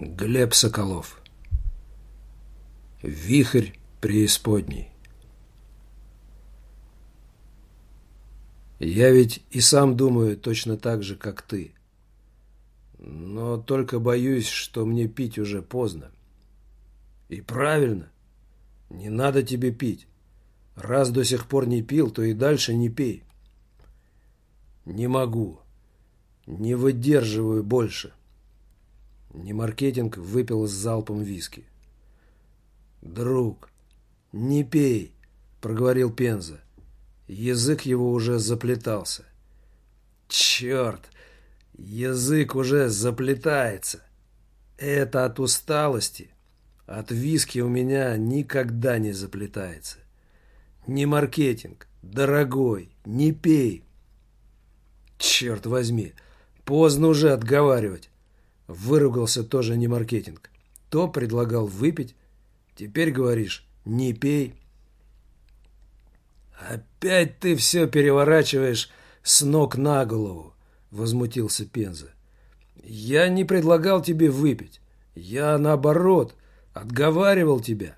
Глеб Соколов Вихрь преисподней Я ведь и сам думаю точно так же, как ты. Но только боюсь, что мне пить уже поздно. И правильно. Не надо тебе пить. Раз до сих пор не пил, то и дальше не пей. Не могу. Не выдерживаю больше. Не маркетинг выпил с залпом виски. «Друг, не пей», — проговорил Пенза. Язык его уже заплетался. «Черт, язык уже заплетается. Это от усталости. От виски у меня никогда не заплетается. Не маркетинг, дорогой, не пей». «Черт возьми, поздно уже отговаривать». Выругался тоже не маркетинг. То предлагал выпить, теперь говоришь «не пей». «Опять ты все переворачиваешь с ног на голову», — возмутился Пенза. «Я не предлагал тебе выпить. Я, наоборот, отговаривал тебя».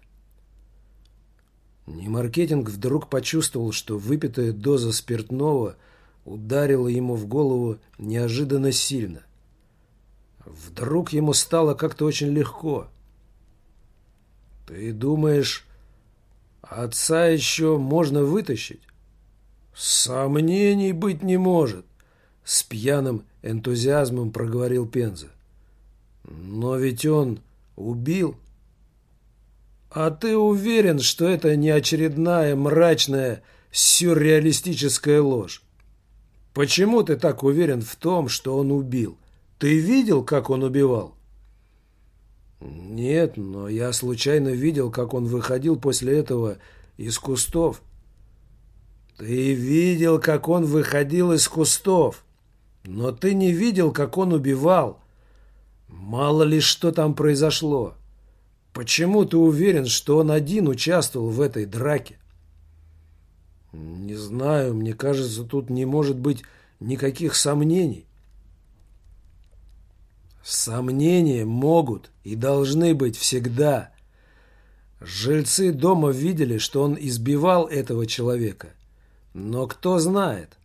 Немаркетинг вдруг почувствовал, что выпитая доза спиртного ударила ему в голову неожиданно сильно. Вдруг ему стало как-то очень легко. «Ты думаешь, отца еще можно вытащить?» «Сомнений быть не может», — с пьяным энтузиазмом проговорил Пенза. «Но ведь он убил». «А ты уверен, что это не очередная мрачная сюрреалистическая ложь? Почему ты так уверен в том, что он убил? Ты видел, как он убивал? Нет, но я случайно видел, как он выходил после этого из кустов. Ты видел, как он выходил из кустов, но ты не видел, как он убивал. Мало ли что там произошло. Почему ты уверен, что он один участвовал в этой драке? Не знаю, мне кажется, тут не может быть никаких сомнений. Сомнения могут и должны быть всегда. Жильцы дома видели, что он избивал этого человека. Но кто знает,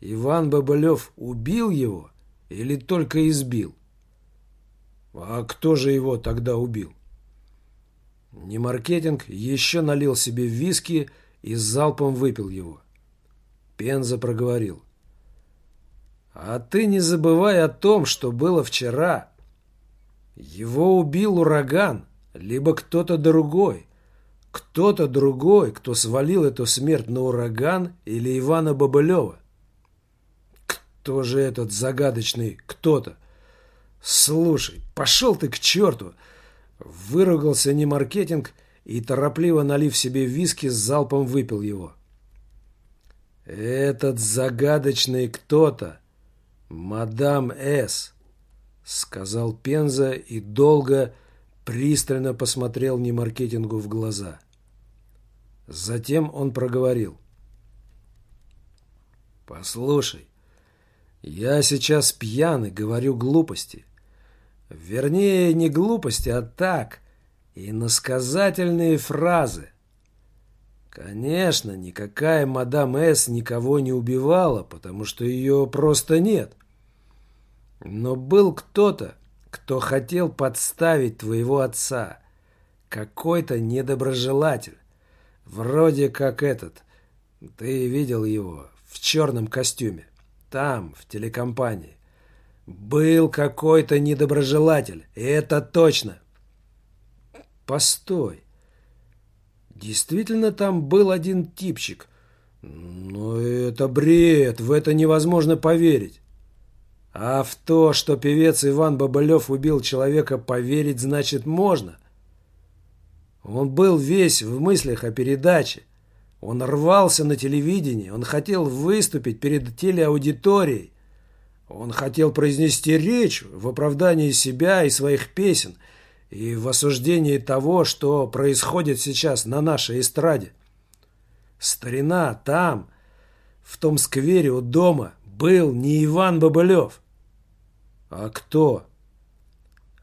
Иван Бабылев убил его или только избил? А кто же его тогда убил? Немаркетинг еще налил себе виски и залпом выпил его. Пенза проговорил. А ты не забывай о том, что было вчера. Его убил ураган, либо кто-то другой. Кто-то другой, кто свалил эту смерть на ураган или Ивана Бабылева. Кто же этот загадочный кто-то? Слушай, пошел ты к черту! Выругался не маркетинг и, торопливо налив себе виски, с залпом выпил его. Этот загадочный кто-то «Мадам С», — сказал Пенза и долго, пристально посмотрел Немаркетингу в глаза. Затем он проговорил. «Послушай, я сейчас пьяный, говорю глупости. Вернее, не глупости, а так, и насказательные фразы. Конечно, никакая мадам С никого не убивала, потому что ее просто нет. Но был кто-то, кто хотел подставить твоего отца. Какой-то недоброжелатель. Вроде как этот. Ты видел его в черном костюме. Там, в телекомпании. Был какой-то недоброжелатель. Это точно. Постой. Действительно, там был один типчик. Но это бред, в это невозможно поверить. А в то, что певец Иван Бабылев убил человека, поверить значит можно. Он был весь в мыслях о передаче. Он рвался на телевидении, он хотел выступить перед телеаудиторией. Он хотел произнести речь в оправдании себя и своих песен – и в осуждении того, что происходит сейчас на нашей эстраде. Старина там, в том сквере у дома, был не Иван Бабылев. А кто?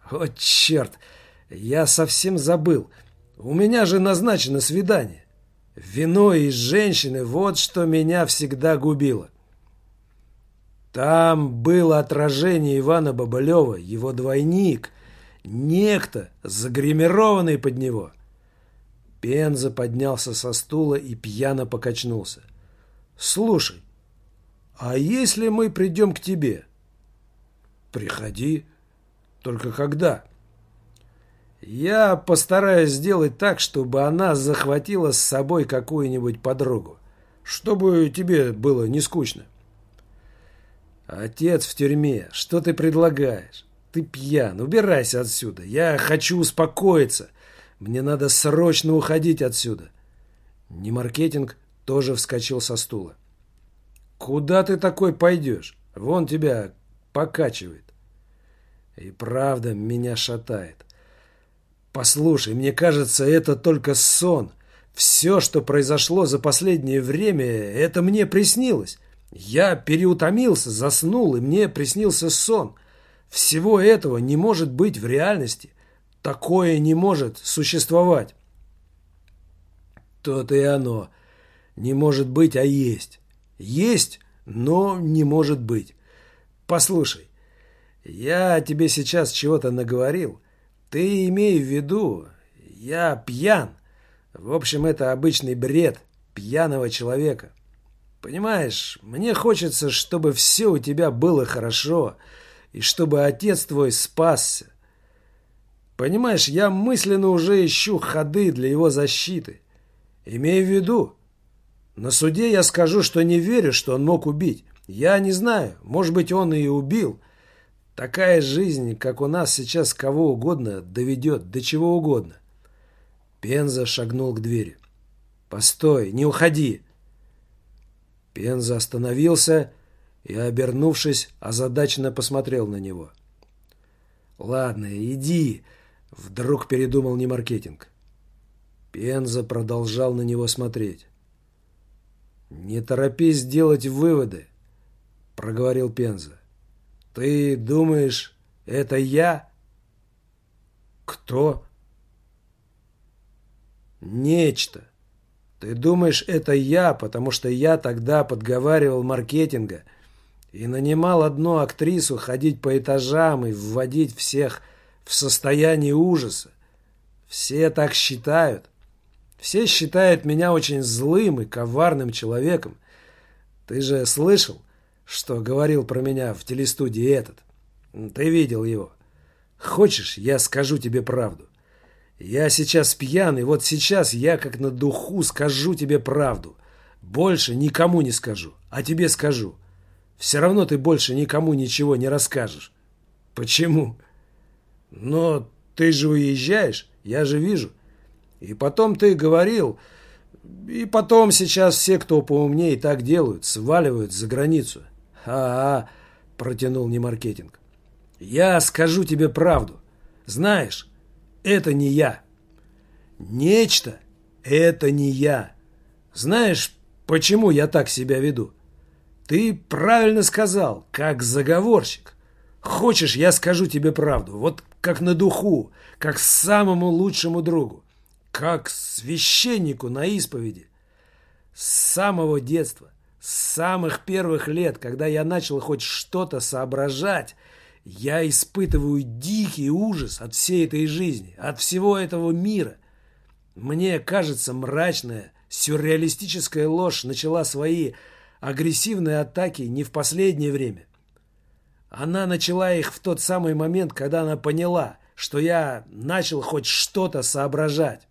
О, черт! Я совсем забыл. У меня же назначено свидание. Вино и женщины – вот что меня всегда губило. Там было отражение Ивана Бабалева, его двойник, некто, загримированный под него. Пенза поднялся со стула и пьяно покачнулся. «Слушай, а если мы придем к тебе?» «Приходи. Только когда?» «Я постараюсь сделать так, чтобы она захватила с собой какую-нибудь подругу, чтобы тебе было не скучно». «Отец в тюрьме. Что ты предлагаешь? Ты пьян. Убирайся отсюда. Я хочу успокоиться. Мне надо срочно уходить отсюда». Не маркетинг тоже вскочил со стула. «Куда ты такой пойдешь? Вон тебя покачивает». И правда меня шатает. Послушай, мне кажется, это только сон. Все, что произошло за последнее время, это мне приснилось. Я переутомился, заснул, и мне приснился сон. Всего этого не может быть в реальности. Такое не может существовать. То-то и оно. Не может быть, а есть. Есть, но не может быть. Послушай, я тебе сейчас чего-то наговорил. Ты имей в виду, я пьян. В общем, это обычный бред пьяного человека. Понимаешь, мне хочется, чтобы все у тебя было хорошо, и чтобы отец твой спасся. Понимаешь, я мысленно уже ищу ходы для его защиты. Имей в виду, на суде я скажу, что не верю, что он мог убить. Я не знаю, может быть, он и убил. Такая жизнь, как у нас сейчас, кого угодно доведет, до чего угодно. Пенза шагнул к двери. «Постой, не уходи!» Пенза остановился и, обернувшись, озадаченно посмотрел на него. «Ладно, иди», — вдруг передумал Немаркетинг. Пенза продолжал на него смотреть. «Не торопись делать выводы», — проговорил Пенза. «Ты думаешь, это я?» «Кто?» «Нечто. Ты думаешь, это я, потому что я тогда подговаривал маркетинга и нанимал одну актрису ходить по этажам и вводить всех в состояние ужаса. Все так считают. Все считают меня очень злым и коварным человеком. Ты же слышал, что говорил про меня в телестудии этот? Ты видел его. Хочешь, я скажу тебе правду? Я сейчас пьяный, вот сейчас я как на духу скажу тебе правду. Больше никому не скажу, а тебе скажу. Все равно ты больше никому ничего не расскажешь. Почему? Но ты же уезжаешь, я же вижу. И потом ты говорил, и потом сейчас все, кто поумнее, так делают, сваливают за границу. А-а, протянул не маркетинг. Я скажу тебе правду. Знаешь, это не я. Нечто – это не я. Знаешь, почему я так себя веду? Ты правильно сказал, как заговорщик. Хочешь, я скажу тебе правду, вот как на духу, как самому лучшему другу, как священнику на исповеди. С самого детства, с самых первых лет, когда я начал хоть что-то соображать – я испытываю дикий ужас от всей этой жизни, от всего этого мира. Мне кажется, мрачная, сюрреалистическая ложь начала свои агрессивные атаки не в последнее время. Она начала их в тот самый момент, когда она поняла, что я начал хоть что-то соображать.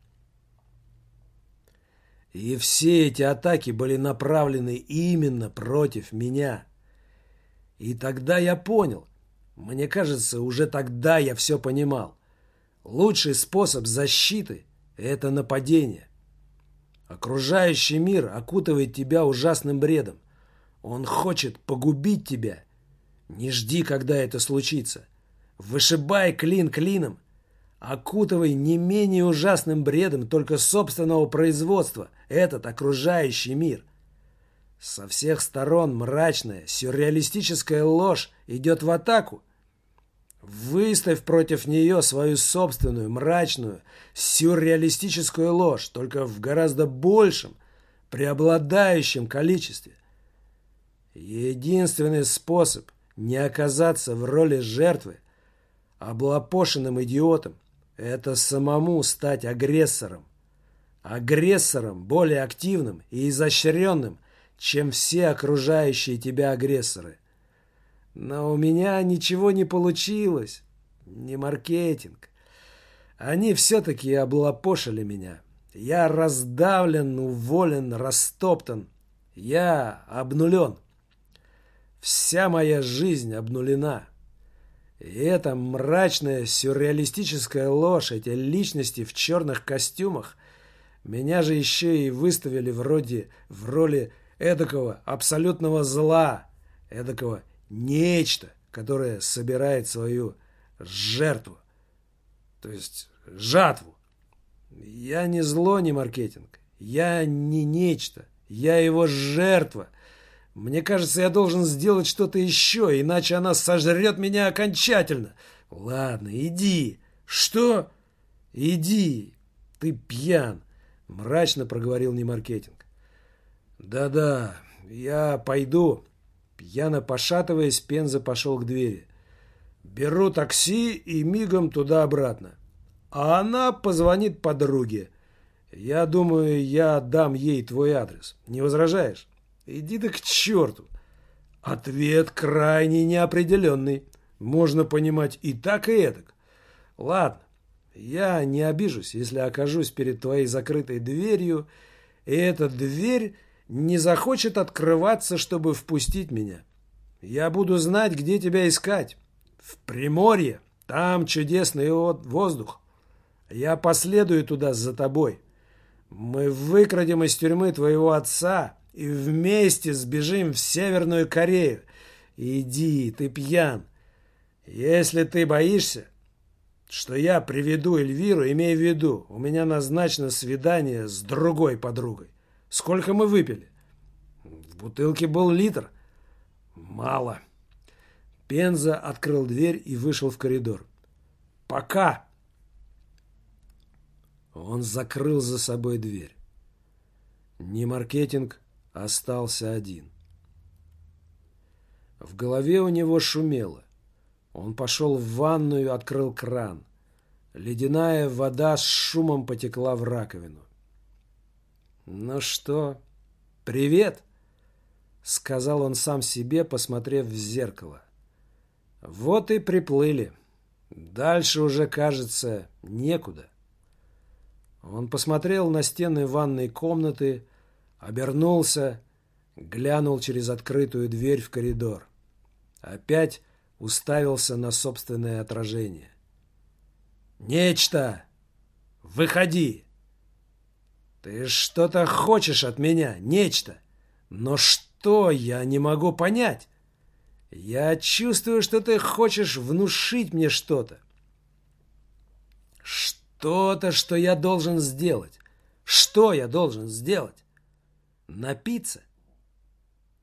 И все эти атаки были направлены именно против меня. И тогда я понял, мне кажется, уже тогда я все понимал. Лучший способ защиты – это нападение. Окружающий мир окутывает тебя ужасным бредом. Он хочет погубить тебя. Не жди, когда это случится. Вышибай клин клином. Окутывай не менее ужасным бредом только собственного производства этот окружающий мир. Со всех сторон мрачная, сюрреалистическая ложь идет в атаку. Выставь против нее свою собственную, мрачную, сюрреалистическую ложь, только в гораздо большем, преобладающем количестве. Единственный способ не оказаться в роли жертвы, облапошенным идиотом, это самому стать агрессором. Агрессором более активным и изощренным, чем все окружающие тебя агрессоры. Но у меня ничего не получилось. Не маркетинг. Они все-таки облапошили меня. Я раздавлен, уволен, растоптан. Я обнулен. Вся моя жизнь обнулена. И эта мрачная сюрреалистическая ложь, эти личности в черных костюмах, меня же еще и выставили вроде в роли эдакого абсолютного зла, эдакого нечто, которое собирает свою жертву, то есть жатву. Я не зло, не маркетинг. Я не нечто. Я его жертва. Мне кажется, я должен сделать что-то еще, иначе она сожрет меня окончательно. Ладно, иди. Что? Иди. Ты пьян. Мрачно проговорил не маркетинг. Да-да, я пойду. Пьяно пошатываясь, Пенза пошел к двери. Беру такси и мигом туда-обратно. А она позвонит подруге. Я думаю, я дам ей твой адрес. Не возражаешь? Иди ты к черту. Ответ крайне неопределенный. Можно понимать и так, и эдак. Ладно, я не обижусь, если окажусь перед твоей закрытой дверью, и эта дверь не захочет открываться, чтобы впустить меня. Я буду знать, где тебя искать. В Приморье. Там чудесный воздух. Я последую туда за тобой. Мы выкрадем из тюрьмы твоего отца и вместе сбежим в Северную Корею. Иди, ты пьян. Если ты боишься, что я приведу Эльвиру, имей в виду, у меня назначено свидание с другой подругой. Сколько мы выпили? В бутылке был литр. Мало. Пенза открыл дверь и вышел в коридор. Пока. Он закрыл за собой дверь. Не маркетинг остался один. В голове у него шумело. Он пошел в ванную, открыл кран. Ледяная вода с шумом потекла в раковину. «Ну что, привет?» — сказал он сам себе, посмотрев в зеркало. «Вот и приплыли. Дальше уже, кажется, некуда». Он посмотрел на стены ванной комнаты, обернулся, глянул через открытую дверь в коридор. Опять уставился на собственное отражение. «Нечто! Выходи!» «Ты что-то хочешь от меня, нечто! Но что, я не могу понять! Я чувствую, что ты хочешь внушить мне что-то. Что-то, что я должен сделать. Что я должен сделать? Напиться?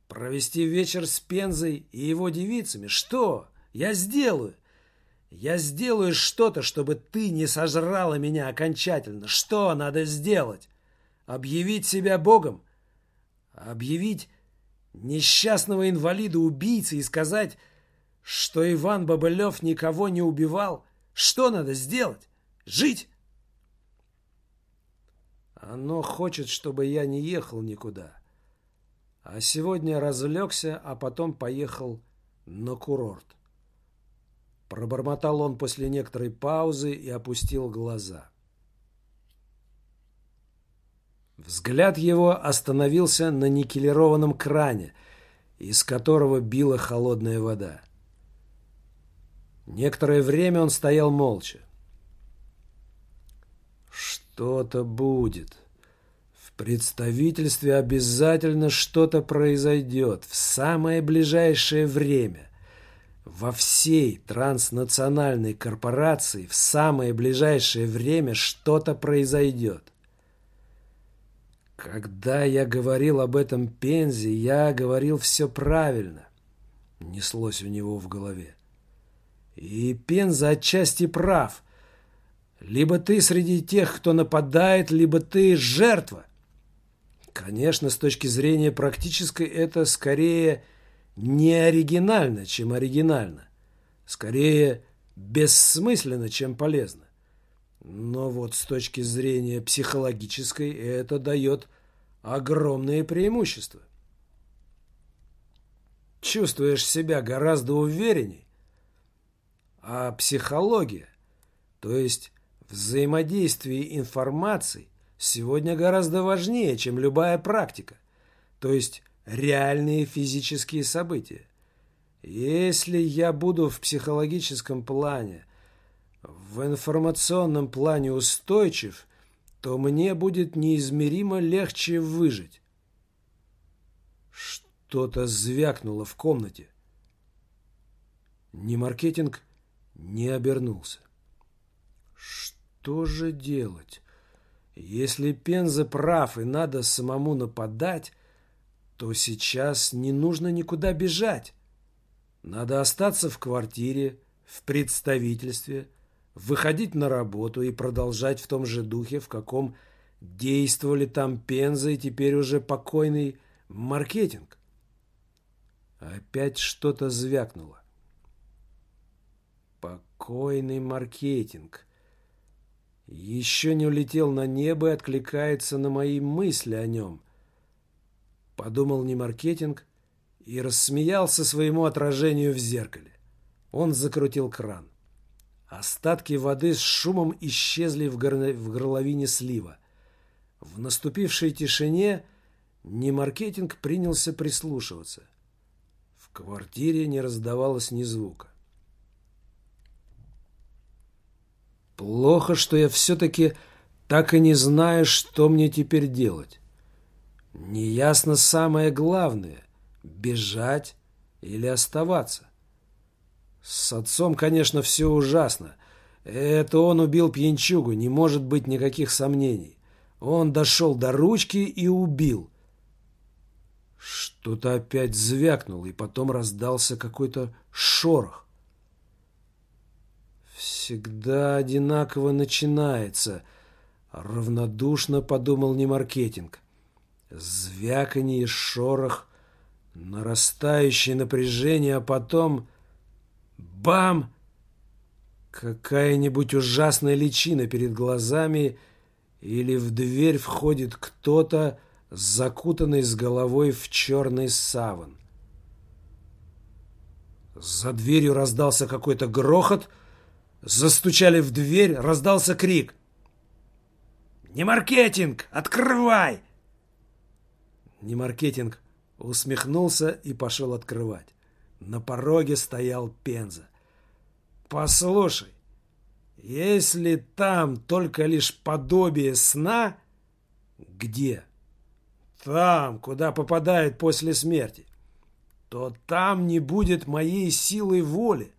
Провести вечер с Пензой и его девицами? Что? Я сделаю. Я сделаю что-то, чтобы ты не сожрала меня окончательно. Что надо сделать? Объявить себя Богом? Объявить несчастного инвалида убийцы и сказать, что Иван Бабылев никого не убивал? Что надо сделать? Жить? Оно хочет, чтобы я не ехал никуда. А сегодня развлекся, а потом поехал на курорт. Пробормотал он после некоторой паузы и опустил глаза. Взгляд его остановился на никелированном кране, из которого била холодная вода. Некоторое время он стоял молча. Что-то будет. В представительстве обязательно что-то произойдет в самое ближайшее время. Во всей транснациональной корпорации в самое ближайшее время что-то произойдет. Когда я говорил об этом Пензе, я говорил все правильно. Неслось у него в голове. И Пенза отчасти прав. Либо ты среди тех, кто нападает, либо ты жертва. Конечно, с точки зрения практической это скорее не оригинально, чем оригинально. Скорее бессмысленно, чем полезно. Но вот с точки зрения психологической это дает огромные преимущества. Чувствуешь себя гораздо уверенней. А психология, то есть взаимодействие информации, сегодня гораздо важнее, чем любая практика, то есть реальные физические события. Если я буду в психологическом плане, в информационном плане устойчив, то мне будет неизмеримо легче выжить. Что-то звякнуло в комнате. Ни маркетинг не обернулся. Что же делать? Если Пенза прав и надо самому нападать, то сейчас не нужно никуда бежать. Надо остаться в квартире, в представительстве, выходить на работу и продолжать в том же духе, в каком действовали там Пенза и теперь уже покойный маркетинг. Опять что-то звякнуло. Покойный маркетинг. Еще не улетел на небо и откликается на мои мысли о нем. Подумал не маркетинг и рассмеялся своему отражению в зеркале. Он закрутил кран. Остатки воды с шумом исчезли в, горло... в горловине слива. В наступившей тишине Немаркетинг принялся прислушиваться. В квартире не раздавалось ни звука. Плохо, что я все-таки так и не знаю, что мне теперь делать. Неясно самое главное – бежать или оставаться. С отцом, конечно, все ужасно. Это он убил пьянчугу, не может быть никаких сомнений. Он дошел до ручки и убил. Что-то опять звякнуло, и потом раздался какой-то шорох. Всегда одинаково начинается, равнодушно подумал не маркетинг. Звяканье, шорох, нарастающее напряжение, а потом Бам! Какая-нибудь ужасная личина перед глазами или в дверь входит кто-то, закутанный с головой в черный саван. За дверью раздался какой-то грохот, застучали в дверь, раздался крик. «Не маркетинг! Открывай!» Не маркетинг усмехнулся и пошел открывать. На пороге стоял Пенза. «Послушай, если там только лишь подобие сна...» «Где?» «Там, куда попадает после смерти. То там не будет моей силы воли,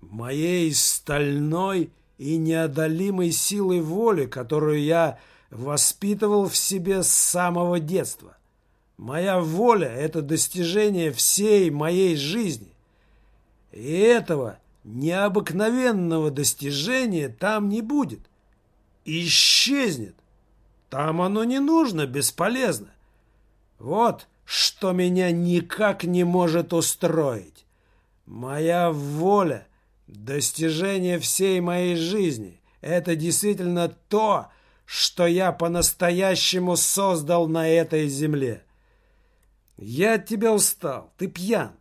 моей стальной и неодолимой силы воли, которую я воспитывал в себе с самого детства. Моя воля – это достижение всей моей жизни. И этого необыкновенного достижения там не будет. Исчезнет. Там оно не нужно, бесполезно. Вот что меня никак не может устроить. Моя воля – достижение всей моей жизни. Это действительно то, что я по-настоящему создал на этой земле. Я от тебя устал. Ты пьян.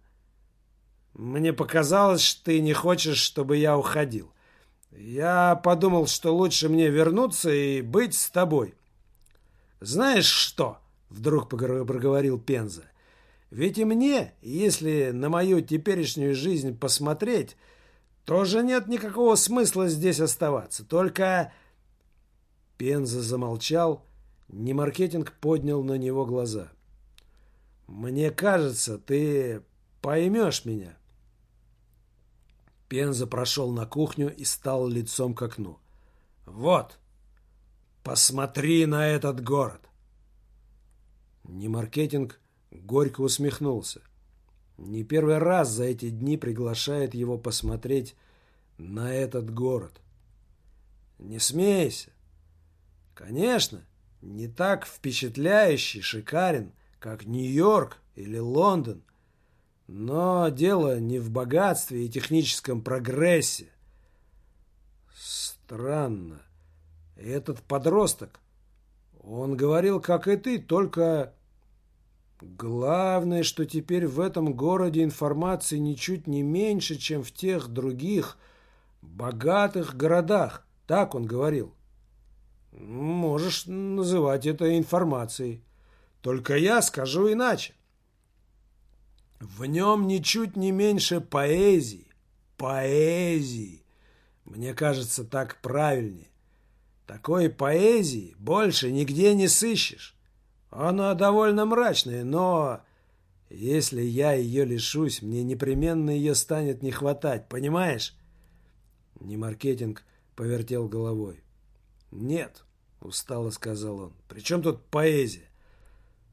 Мне показалось, что ты не хочешь, чтобы я уходил. Я подумал, что лучше мне вернуться и быть с тобой. Знаешь что? Вдруг проговорил Пенза. Ведь и мне, если на мою теперешнюю жизнь посмотреть, тоже нет никакого смысла здесь оставаться. Только... Пенза замолчал, Немаркетинг поднял на него глаза. Мне кажется, ты поймешь меня. Пенза прошел на кухню и стал лицом к окну. Вот, посмотри на этот город. Немаркетинг горько усмехнулся. Не первый раз за эти дни приглашает его посмотреть на этот город. Не смейся. Конечно, не так впечатляющий, шикарен, как Нью-Йорк или Лондон. Но дело не в богатстве и техническом прогрессе. Странно. Этот подросток, он говорил, как и ты, только... Главное, что теперь в этом городе информации ничуть не меньше, чем в тех других богатых городах. Так он говорил. Можешь называть это информацией. Только я скажу иначе. В нем ничуть не меньше поэзии. Поэзии. Мне кажется, так правильнее. Такой поэзии больше нигде не сыщешь. Она довольно мрачная, но... Если я ее лишусь, мне непременно ее станет не хватать, понимаешь? Не маркетинг повертел головой. Нет, устало сказал он. При чем тут поэзия?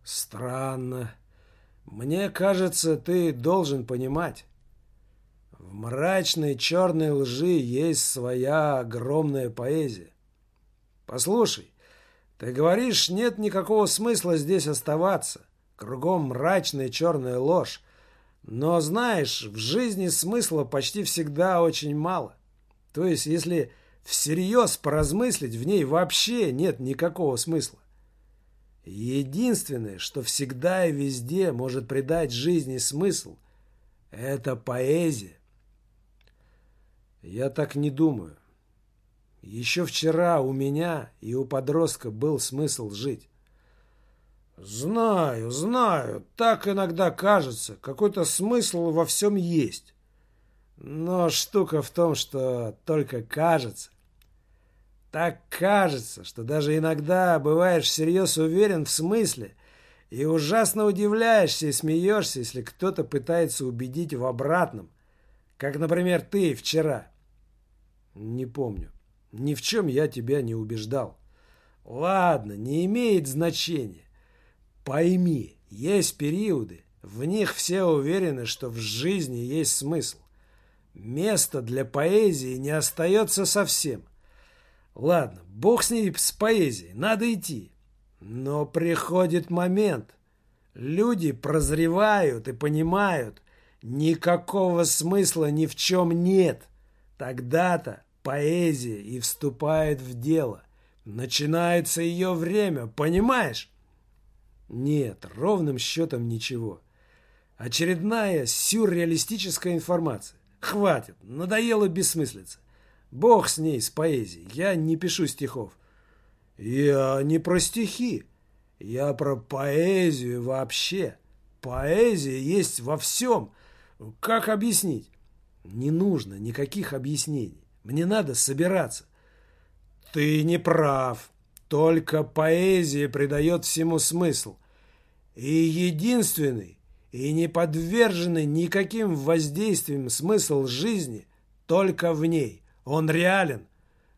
Странно. Мне кажется, ты должен понимать. В мрачной черной лжи есть своя огромная поэзия. Послушай, ты говоришь, нет никакого смысла здесь оставаться. Кругом мрачная черная ложь. Но знаешь, в жизни смысла почти всегда очень мало. То есть, если всерьез поразмыслить, в ней вообще нет никакого смысла. Единственное, что всегда и везде может придать жизни смысл, это поэзия. Я так не думаю. Еще вчера у меня и у подростка был смысл жить. Знаю, знаю, так иногда кажется, какой-то смысл во всем есть. Но штука в том, что только кажется. Так кажется, что даже иногда бываешь всерьез уверен в смысле и ужасно удивляешься и смеешься, если кто-то пытается убедить в обратном. Как, например, ты вчера. Не помню. Ни в чем я тебя не убеждал. Ладно, не имеет значения. Пойми, есть периоды, в них все уверены, что в жизни есть смысл. Места для поэзии не остается совсем. Ладно, бог с ней с поэзией, надо идти. Но приходит момент. Люди прозревают и понимают, никакого смысла ни в чем нет. Тогда-то поэзия и вступает в дело. Начинается ее время, понимаешь? Нет, ровным счетом ничего. Очередная сюрреалистическая информация. Хватит, надоело бессмыслица. Бог с ней, с поэзией. Я не пишу стихов. Я не про стихи. Я про поэзию вообще. Поэзия есть во всем. Как объяснить? Не нужно никаких объяснений. Мне надо собираться. Ты не прав. Только поэзия придает всему смысл. И единственный, и не подверженный никаким воздействиям смысл жизни только в ней. Он реален,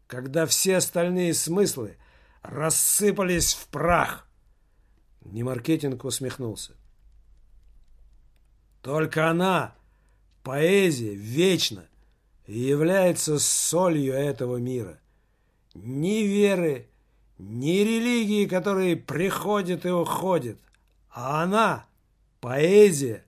когда все остальные смыслы рассыпались в прах. Немаркетинг усмехнулся. Только она, поэзия, вечна и является солью этого мира. Ни веры, ни религии, которые приходят и уходят, а она, поэзия,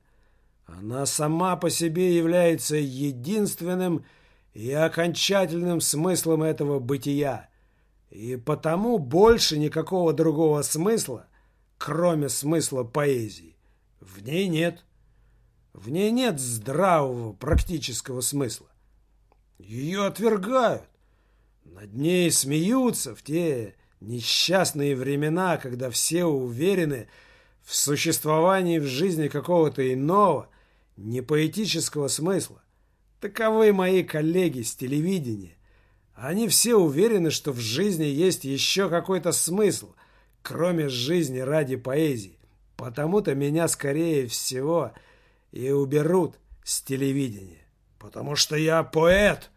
она сама по себе является единственным и окончательным смыслом этого бытия, и потому больше никакого другого смысла, кроме смысла поэзии, в ней нет. В ней нет здравого практического смысла. Ее отвергают. Над ней смеются в те несчастные времена, когда все уверены в существовании в жизни какого-то иного, непоэтического смысла. Таковы мои коллеги с телевидения. Они все уверены, что в жизни есть еще какой-то смысл, кроме жизни ради поэзии. Потому-то меня, скорее всего, и уберут с телевидения. Потому что я поэт.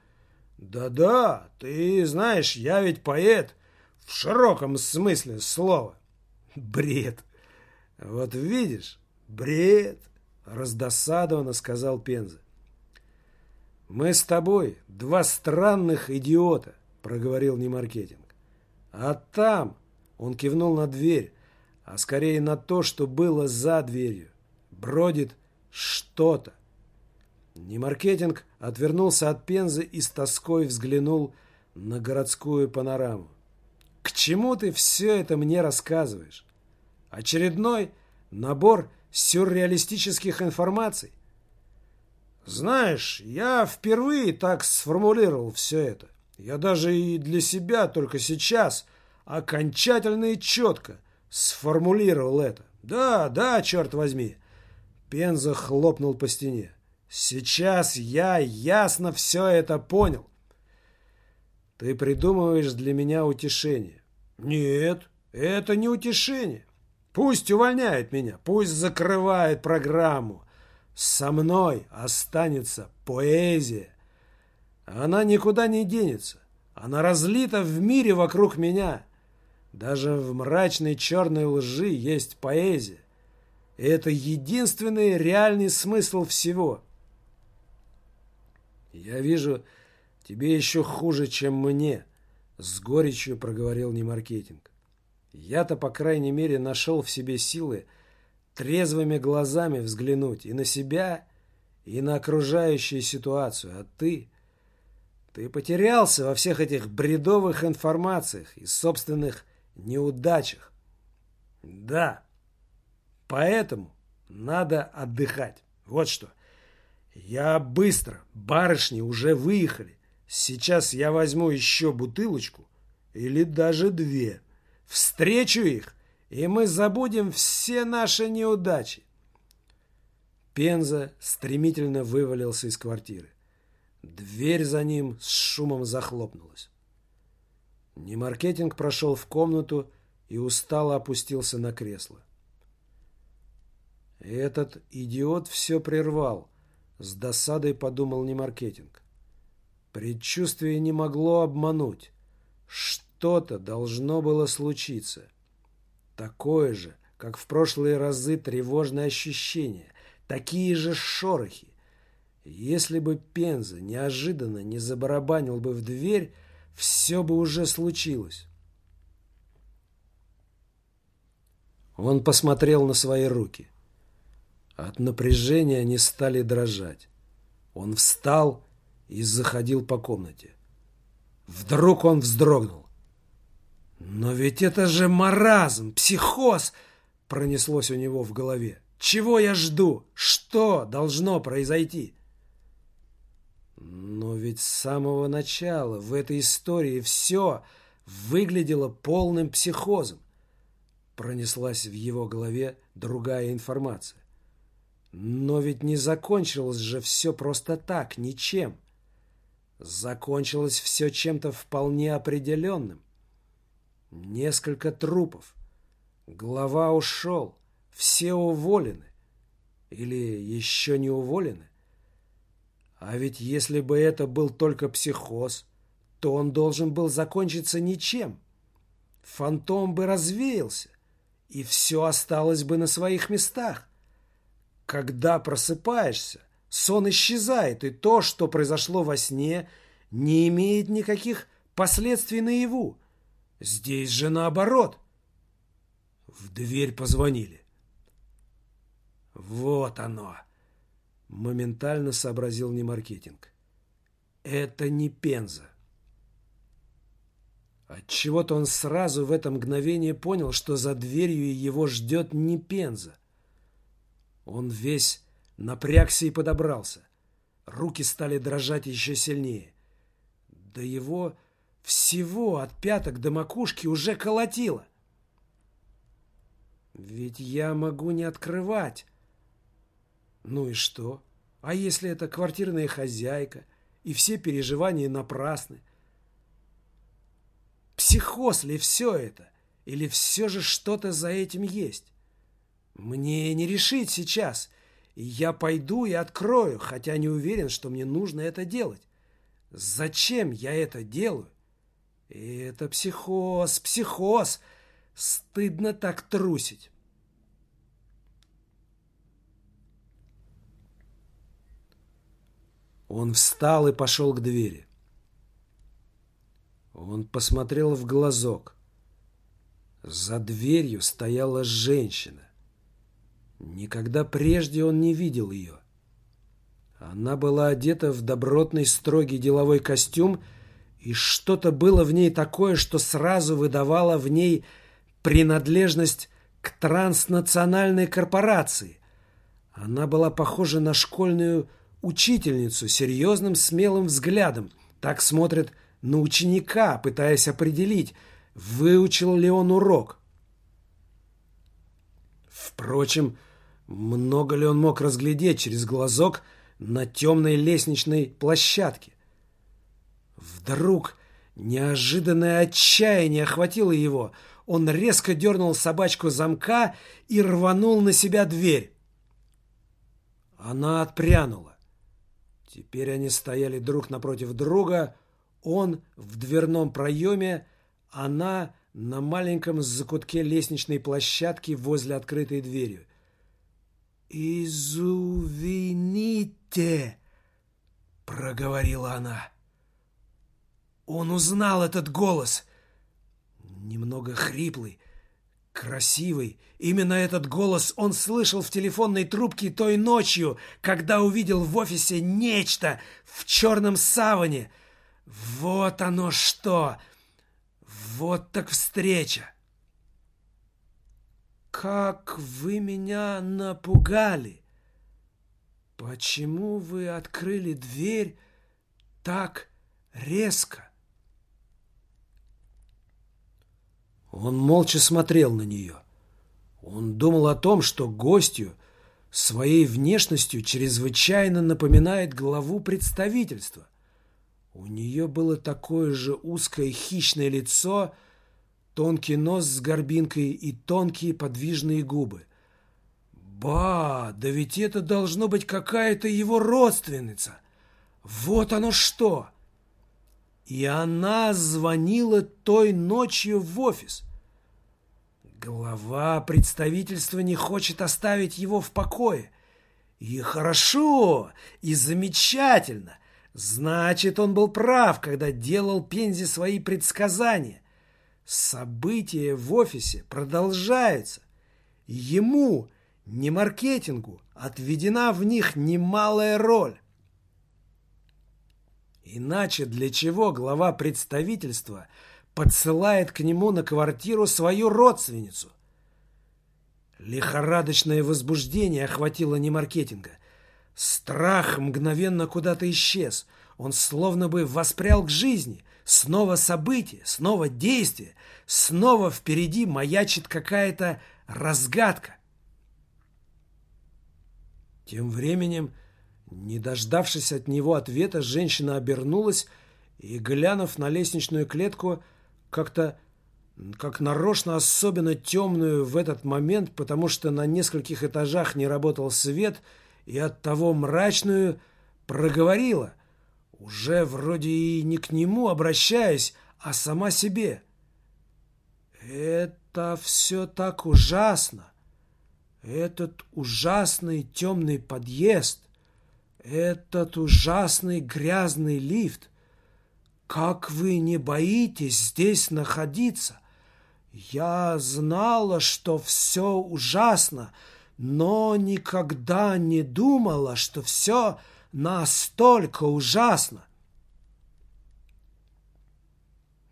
Да-да, ты знаешь, я ведь поэт в широком смысле слова. Бред. Вот видишь, бред, раздосадованно сказал Пенза. Мы с тобой два странных идиота, проговорил Немаркетинг. А там, он кивнул на дверь, а скорее на то, что было за дверью, бродит что-то. Немаркетинг отвернулся от Пензы и с тоской взглянул на городскую панораму. «К чему ты все это мне рассказываешь? Очередной набор сюрреалистических информаций?» «Знаешь, я впервые так сформулировал все это. Я даже и для себя только сейчас окончательно и четко сформулировал это. Да, да, черт возьми!» Пенза хлопнул по стене. «Сейчас я ясно все это понял. Ты придумываешь для меня утешение. Нет, это не утешение. Пусть увольняет меня, пусть закрывает программу. Со мной останется поэзия. Она никуда не денется. Она разлита в мире вокруг меня. Даже в мрачной черной лжи есть поэзия. И это единственный реальный смысл всего. Я вижу «Тебе еще хуже, чем мне», — с горечью проговорил Немаркетинг. «Я-то, по крайней мере, нашел в себе силы трезвыми глазами взглянуть и на себя, и на окружающую ситуацию, а ты... Ты потерялся во всех этих бредовых информациях и собственных неудачах. Да, поэтому надо отдыхать. Вот что. Я быстро, барышни уже выехали. Сейчас я возьму еще бутылочку или даже две. Встречу их, и мы забудем все наши неудачи. Пенза стремительно вывалился из квартиры. Дверь за ним с шумом захлопнулась. Немаркетинг прошел в комнату и устало опустился на кресло. Этот идиот все прервал, с досадой подумал Немаркетинг. Предчувствие не могло обмануть. Что-то должно было случиться. Такое же, как в прошлые разы тревожное ощущение, такие же шорохи. Если бы Пенза неожиданно не забарабанил бы в дверь, все бы уже случилось. Он посмотрел на свои руки. От напряжения они стали дрожать. Он встал и заходил по комнате. Вдруг он вздрогнул. «Но ведь это же маразм, психоз!» пронеслось у него в голове. «Чего я жду? Что должно произойти?» Но ведь с самого начала в этой истории все выглядело полным психозом. Пронеслась в его голове другая информация. Но ведь не закончилось же все просто так, ничем. Закончилось все чем-то вполне определенным. Несколько трупов. Глава ушел. Все уволены. Или еще не уволены. А ведь если бы это был только психоз, то он должен был закончиться ничем. Фантом бы развеялся, и все осталось бы на своих местах. Когда просыпаешься, Сон исчезает, и то, что произошло во сне, не имеет никаких последствий наяву. Здесь же наоборот. В дверь позвонили. Вот оно. Моментально сообразил Немаркетинг. Это не Пенза. Отчего-то он сразу в это мгновение понял, что за дверью его ждет не Пенза. Он весь Напрягся и подобрался. Руки стали дрожать еще сильнее. Да его всего от пяток до макушки уже колотило. Ведь я могу не открывать. Ну и что? А если это квартирная хозяйка, и все переживания напрасны? Психоз ли все это? Или все же что-то за этим есть? Мне не решить сейчас — я пойду и открою, хотя не уверен, что мне нужно это делать. Зачем я это делаю? Это психоз, психоз. Стыдно так трусить. Он встал и пошел к двери. Он посмотрел в глазок. За дверью стояла женщина. Никогда прежде он не видел ее. Она была одета в добротный строгий деловой костюм, и что-то было в ней такое, что сразу выдавало в ней принадлежность к транснациональной корпорации. Она была похожа на школьную учительницу серьезным смелым взглядом. Так смотрят на ученика, пытаясь определить, выучил ли он урок. Впрочем, много ли он мог разглядеть через глазок на темной лестничной площадке? Вдруг неожиданное отчаяние охватило его. Он резко дернул собачку замка и рванул на себя дверь. Она отпрянула. Теперь они стояли друг напротив друга, он в дверном проеме, она на маленьком закутке лестничной площадки возле открытой двери. «Извините!» — проговорила она. Он узнал этот голос. Немного хриплый, красивый. Именно этот голос он слышал в телефонной трубке той ночью, когда увидел в офисе нечто в черном саване. Вот оно что! Вот так встреча! «Как вы меня напугали! Почему вы открыли дверь так резко?» Он молча смотрел на нее. Он думал о том, что гостью своей внешностью чрезвычайно напоминает главу представительства. У нее было такое же узкое хищное лицо, тонкий нос с горбинкой и тонкие подвижные губы. Ба, да ведь это должно быть какая-то его родственница. Вот оно что! И она звонила той ночью в офис. Глава представительства не хочет оставить его в покое. И хорошо, и замечательно. Значит, он был прав, когда делал Пензе свои предсказания. События в офисе продолжаются. Ему, не маркетингу, отведена в них немалая роль. Иначе для чего глава представительства подсылает к нему на квартиру свою родственницу? Лихорадочное возбуждение охватило не маркетинга. Страх мгновенно куда-то исчез. Он словно бы воспрял к жизни – Снова событие, снова действие, снова впереди маячит какая-то разгадка. Тем временем, не дождавшись от него ответа, женщина обернулась и, глянув на лестничную клетку, как-то как нарочно особенно темную в этот момент, потому что на нескольких этажах не работал свет, и оттого мрачную, проговорила — уже вроде и не к нему обращаясь, а сама себе. Это все так ужасно. Этот ужасный темный подъезд, этот ужасный грязный лифт. Как вы не боитесь здесь находиться? Я знала, что все ужасно, но никогда не думала, что все настолько ужасно.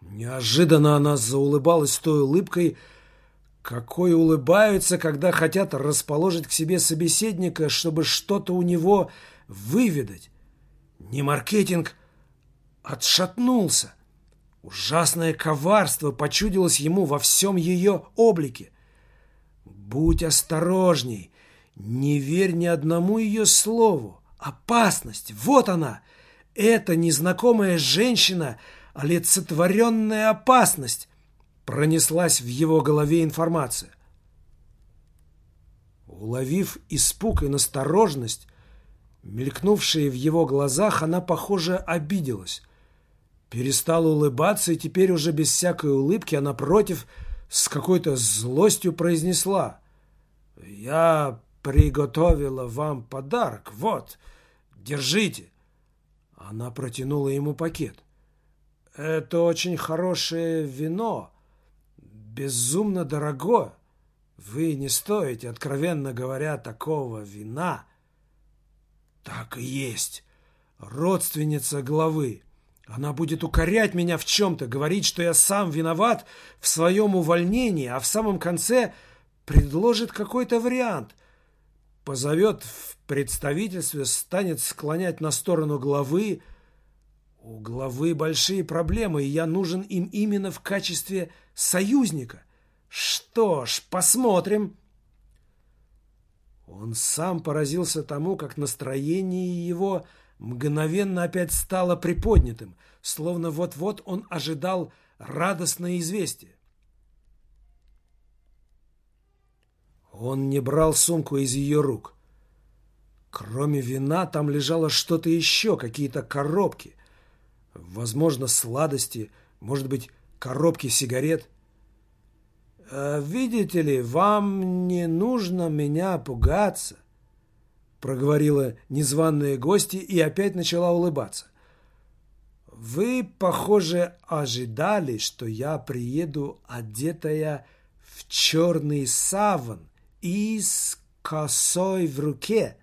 Неожиданно она заулыбалась той улыбкой, какой улыбаются, когда хотят расположить к себе собеседника, чтобы что-то у него выведать. Не маркетинг отшатнулся. Ужасное коварство почудилось ему во всем ее облике. Будь осторожней, не верь ни одному ее слову. Опасность! Вот она! Эта незнакомая женщина, олицетворенная опасность! Пронеслась в его голове информация. Уловив испуг и настороженность, мелькнувшие в его глазах, она, похоже, обиделась. Перестала улыбаться, и теперь уже без всякой улыбки, а напротив, с какой-то злостью произнесла. «Я приготовила вам подарок. Вот, держите. Она протянула ему пакет. «Это очень хорошее вино. Безумно дорогое. Вы не стоите, откровенно говоря, такого вина». «Так и есть. Родственница главы. Она будет укорять меня в чем-то, говорить, что я сам виноват в своем увольнении, а в самом конце предложит какой-то вариант. Позовет в представительстве, станет склонять на сторону главы. У главы большие проблемы, и я нужен им именно в качестве союзника. Что ж, посмотрим. Он сам поразился тому, как настроение его мгновенно опять стало приподнятым, словно вот-вот он ожидал радостное известие. Он не брал сумку из ее рук. Кроме вина там лежало что-то еще, какие-то коробки. Возможно, сладости, может быть, коробки сигарет. «Э, «Видите ли, вам не нужно меня пугаться», проговорила незваные гости и опять начала улыбаться. «Вы, похоже, ожидали, что я приеду одетая в черный саван и с косой в руке».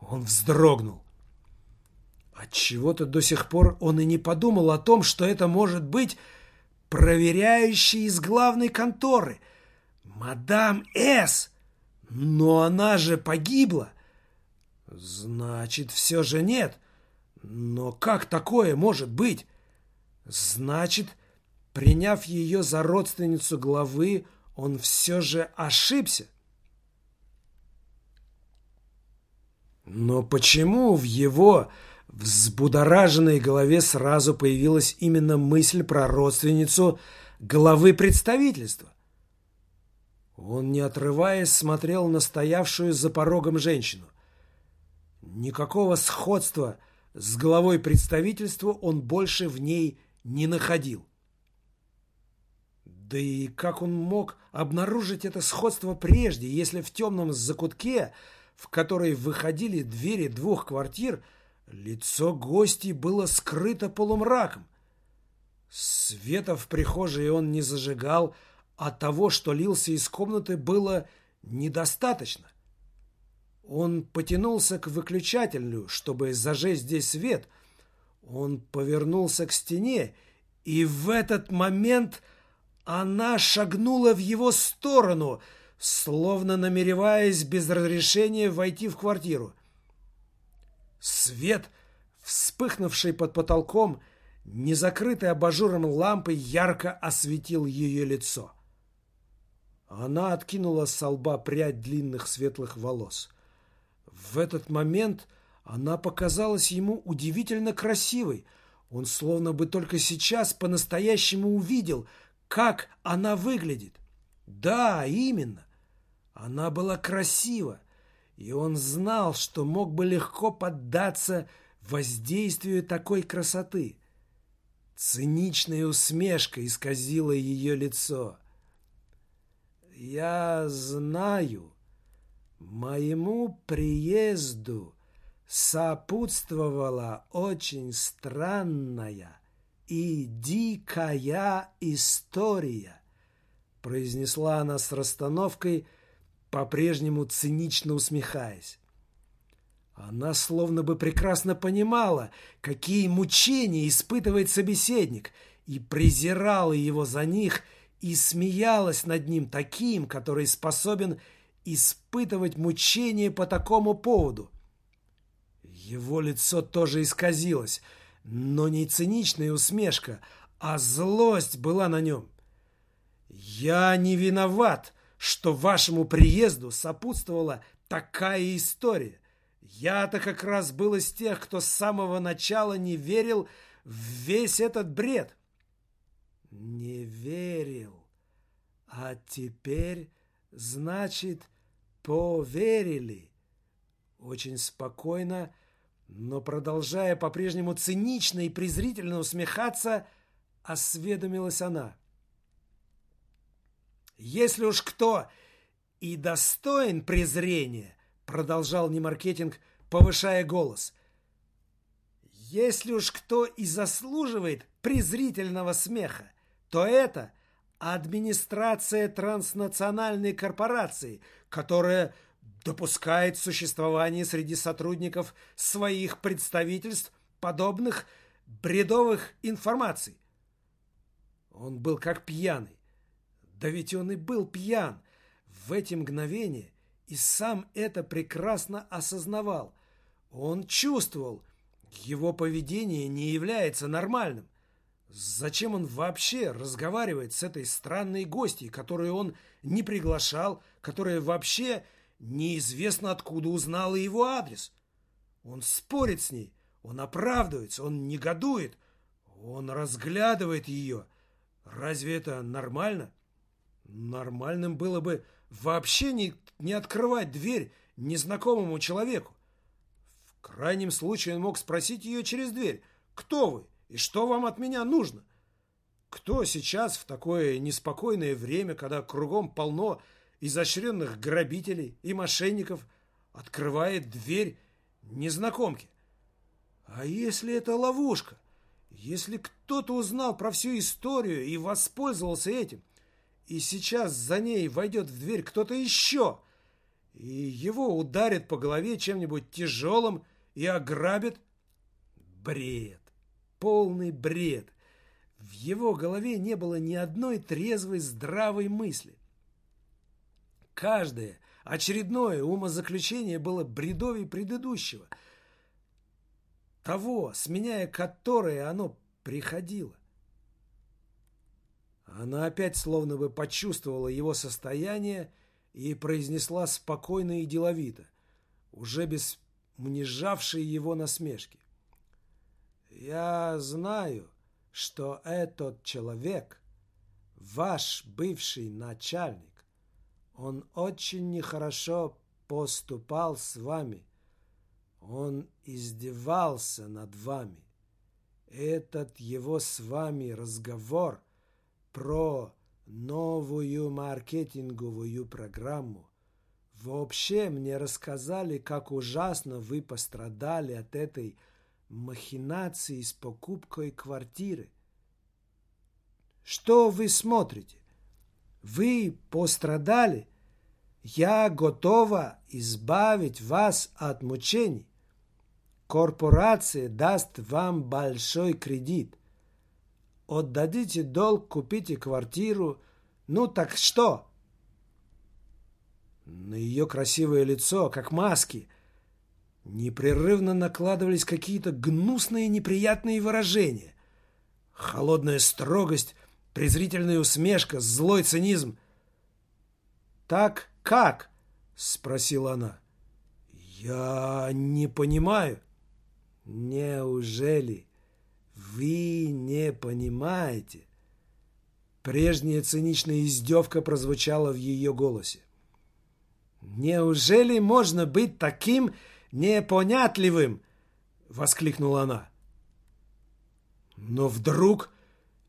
Он вздрогнул. Отчего-то до сих пор он и не подумал о том, что это может быть проверяющий из главной конторы. Мадам С. Но она же погибла. Значит, все же нет. Но как такое может быть? Значит, приняв ее за родственницу главы, он все же ошибся. Но почему в его взбудораженной голове сразу появилась именно мысль про родственницу главы представительства? Он, не отрываясь, смотрел на стоявшую за порогом женщину – Никакого сходства с главой представительства он больше в ней не находил. Да и как он мог обнаружить это сходство прежде, если в темном закутке, в который выходили двери двух квартир, лицо гостей было скрыто полумраком? Света в прихожей он не зажигал, а того, что лился из комнаты, было недостаточно. Он потянулся к выключателю, чтобы зажечь здесь свет. Он повернулся к стене, и в этот момент она шагнула в его сторону, словно намереваясь без разрешения войти в квартиру. Свет, вспыхнувший под потолком, не закрытый абажуром лампы, ярко осветил ее лицо. Она откинула с лба прядь длинных светлых волос. В этот момент она показалась ему удивительно красивой. Он словно бы только сейчас по-настоящему увидел, как она выглядит. Да, именно. Она была красива, и он знал, что мог бы легко поддаться воздействию такой красоты. Циничная усмешка исказила ее лицо. «Я знаю», Моему приезду сопутствовала очень странная и дикая история, произнесла она с расстановкой, по-прежнему цинично усмехаясь. Она словно бы прекрасно понимала, какие мучения испытывает собеседник, и презирала его за них, и смеялась над ним таким, который способен испытывать мучения по такому поводу. Его лицо тоже исказилось, но не циничная усмешка, а злость была на нем. «Я не виноват, что вашему приезду сопутствовала такая история. Я-то как раз был из тех, кто с самого начала не верил в весь этот бред». «Не верил. А теперь Значит, поверили. Очень спокойно, но продолжая по-прежнему цинично и презрительно усмехаться, осведомилась она. «Если уж кто и достоин презрения», продолжал Немаркетинг, повышая голос, Если уж кто и заслуживает презрительного смеха, то это администрация транснациональной корпорации, которая допускает существование среди сотрудников своих представительств подобных бредовых информаций. Он был как пьяный. Да ведь он и был пьян в эти мгновения и сам это прекрасно осознавал. Он чувствовал, его поведение не является нормальным. Зачем он вообще разговаривает с этой странной гостьей, которую он не приглашал, которая вообще неизвестно откуда узнала его адрес? Он спорит с ней, он оправдывается, он негодует, он разглядывает ее. Разве это нормально? Нормальным было бы вообще не, не открывать дверь незнакомому человеку. В крайнем случае он мог спросить ее через дверь, кто вы и что вам от меня нужно? Кто сейчас в такое неспокойное время, когда кругом полно изощренных грабителей и мошенников, открывает дверь незнакомки? А если это ловушка? Если кто-то узнал про всю историю и воспользовался этим, и сейчас за ней войдет в дверь кто-то еще, и его ударит по голове чем-нибудь тяжелым и ограбит? Бред, полный бред. В его голове не было ни одной трезвой, здравой мысли. Каждое очередное умозаключение было бредовей предыдущего – того, сменяя которое оно приходило. Она опять словно бы почувствовала его состояние и произнесла спокойно и деловито, уже без унижавшей его насмешки. «Я знаю, что этот человек, ваш бывший начальник, он очень нехорошо поступал с вами, он издевался над вами. Этот его с вами разговор про новую маркетинговую программу. Вообще мне рассказали, как ужасно вы пострадали от этой махинации с покупкой квартиры. Что вы смотрите? Вы пострадали? Я готова избавить вас от мучений. Корпорация даст вам большой кредит. Отдадите долг, купите квартиру. Ну так что? На ее красивое лицо, как маски, непрерывно накладывались какие-то гнусные неприятные выражения. Холодная строгость, презрительная усмешка, злой цинизм. «Так как?» — спросила она. «Я не понимаю». Неужели вы не понимаете? Прежняя циничная издевка прозвучала в ее голосе. «Неужели можно быть таким непонятливым?» — воскликнула она. Но вдруг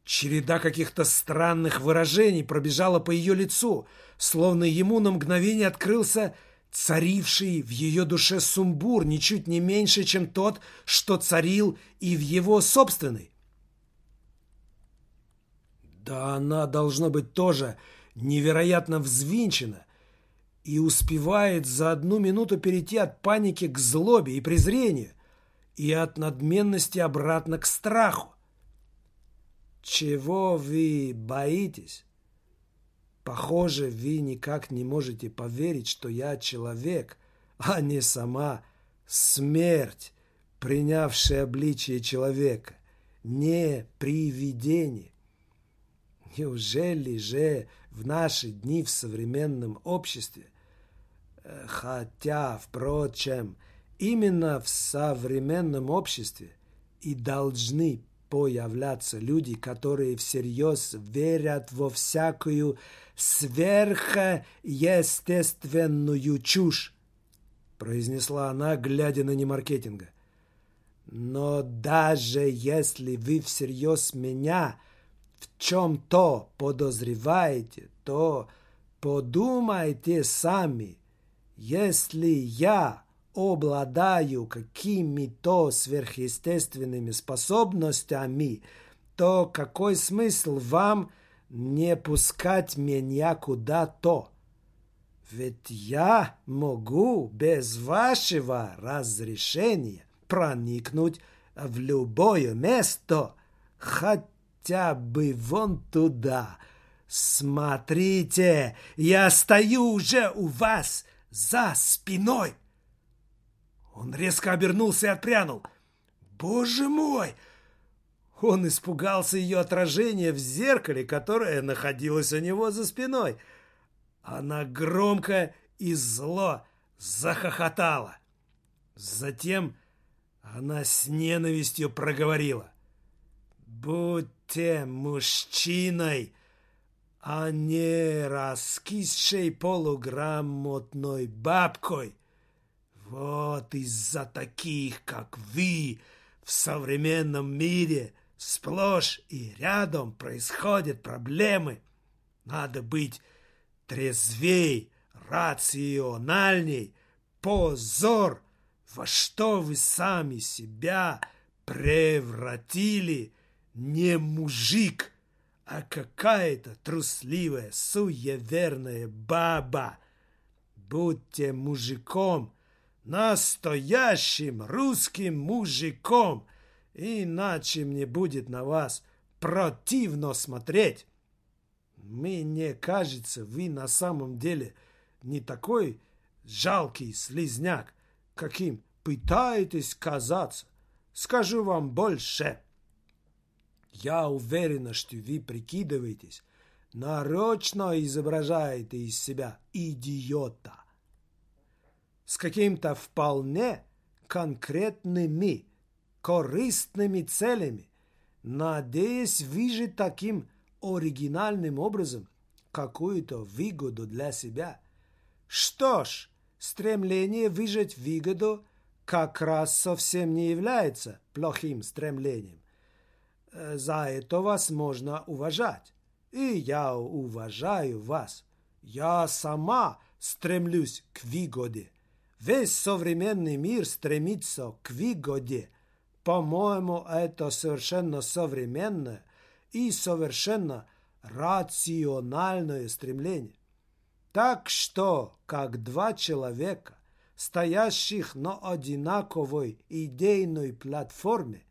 череда каких-то странных выражений пробежала по ее лицу, словно ему на мгновение открылся царивший в ее душе сумбур ничуть не меньше, чем тот, что царил и в его собственной. Да она, должно быть, тоже невероятно взвинчена и успевает за одну минуту перейти от паники к злобе и презрению, и от надменности обратно к страху. Чего вы боитесь? Похоже, вы никак не можете поверить, что я человек, а не сама смерть, принявшая обличие человека, не привидение. Неужели же в наши дни в современном обществе, э, хотя, впрочем, именно в современном обществе и должны появляться люди, которые всерьез верят во всякую сверхъестественную чушь, произнесла она, глядя на немаркетинга. Но даже если вы всерьез меня в чем-то подозреваете, то подумайте сами, если я обладаю какими-то сверхъестественными способностями, то какой смысл вам не пускать меня куда-то? Ведь я могу без вашего разрешения проникнуть в любое место, хотя бы вон туда. Смотрите, я стою уже у вас за спиной. Он резко обернулся и отпрянул. Боже мой! Он испугался ее отражения в зеркале, которое находилось у него за спиной. Она громко и зло захохотала. Затем она с ненавистью проговорила. «Будьте мужчиной, а не раскисшей полуграмотной бабкой. Вот из-за таких, как вы, в современном мире сплошь и рядом происходят проблемы. Надо быть трезвей, рациональней, позор, во что вы сами себя превратили, не мужик, а какая-то трусливая, суеверная баба. Будьте мужиком, настоящим русским мужиком, иначе мне будет на вас противно смотреть. Мне кажется, вы на самом деле не такой жалкий слизняк, каким пытаетесь казаться. Скажу вам больше. Я уверена, что вы прикидываетесь, нарочно изображаете из себя идиота. С каким-то вполне конкретными, корыстными целями, надеясь выжить таким оригинальным образом какую-то выгоду для себя. Что ж, стремление выжать выгоду как раз совсем не является плохим стремлением. Э, за это вас можно уважать. И я уважаю вас. Я сама стремлюсь к выгоде. Весь современный мир стремится к выгоде. По-моему, это совершенно современное и совершенно рациональное стремление. Так что, как два человека, стоящих на одинаковой идейной платформе,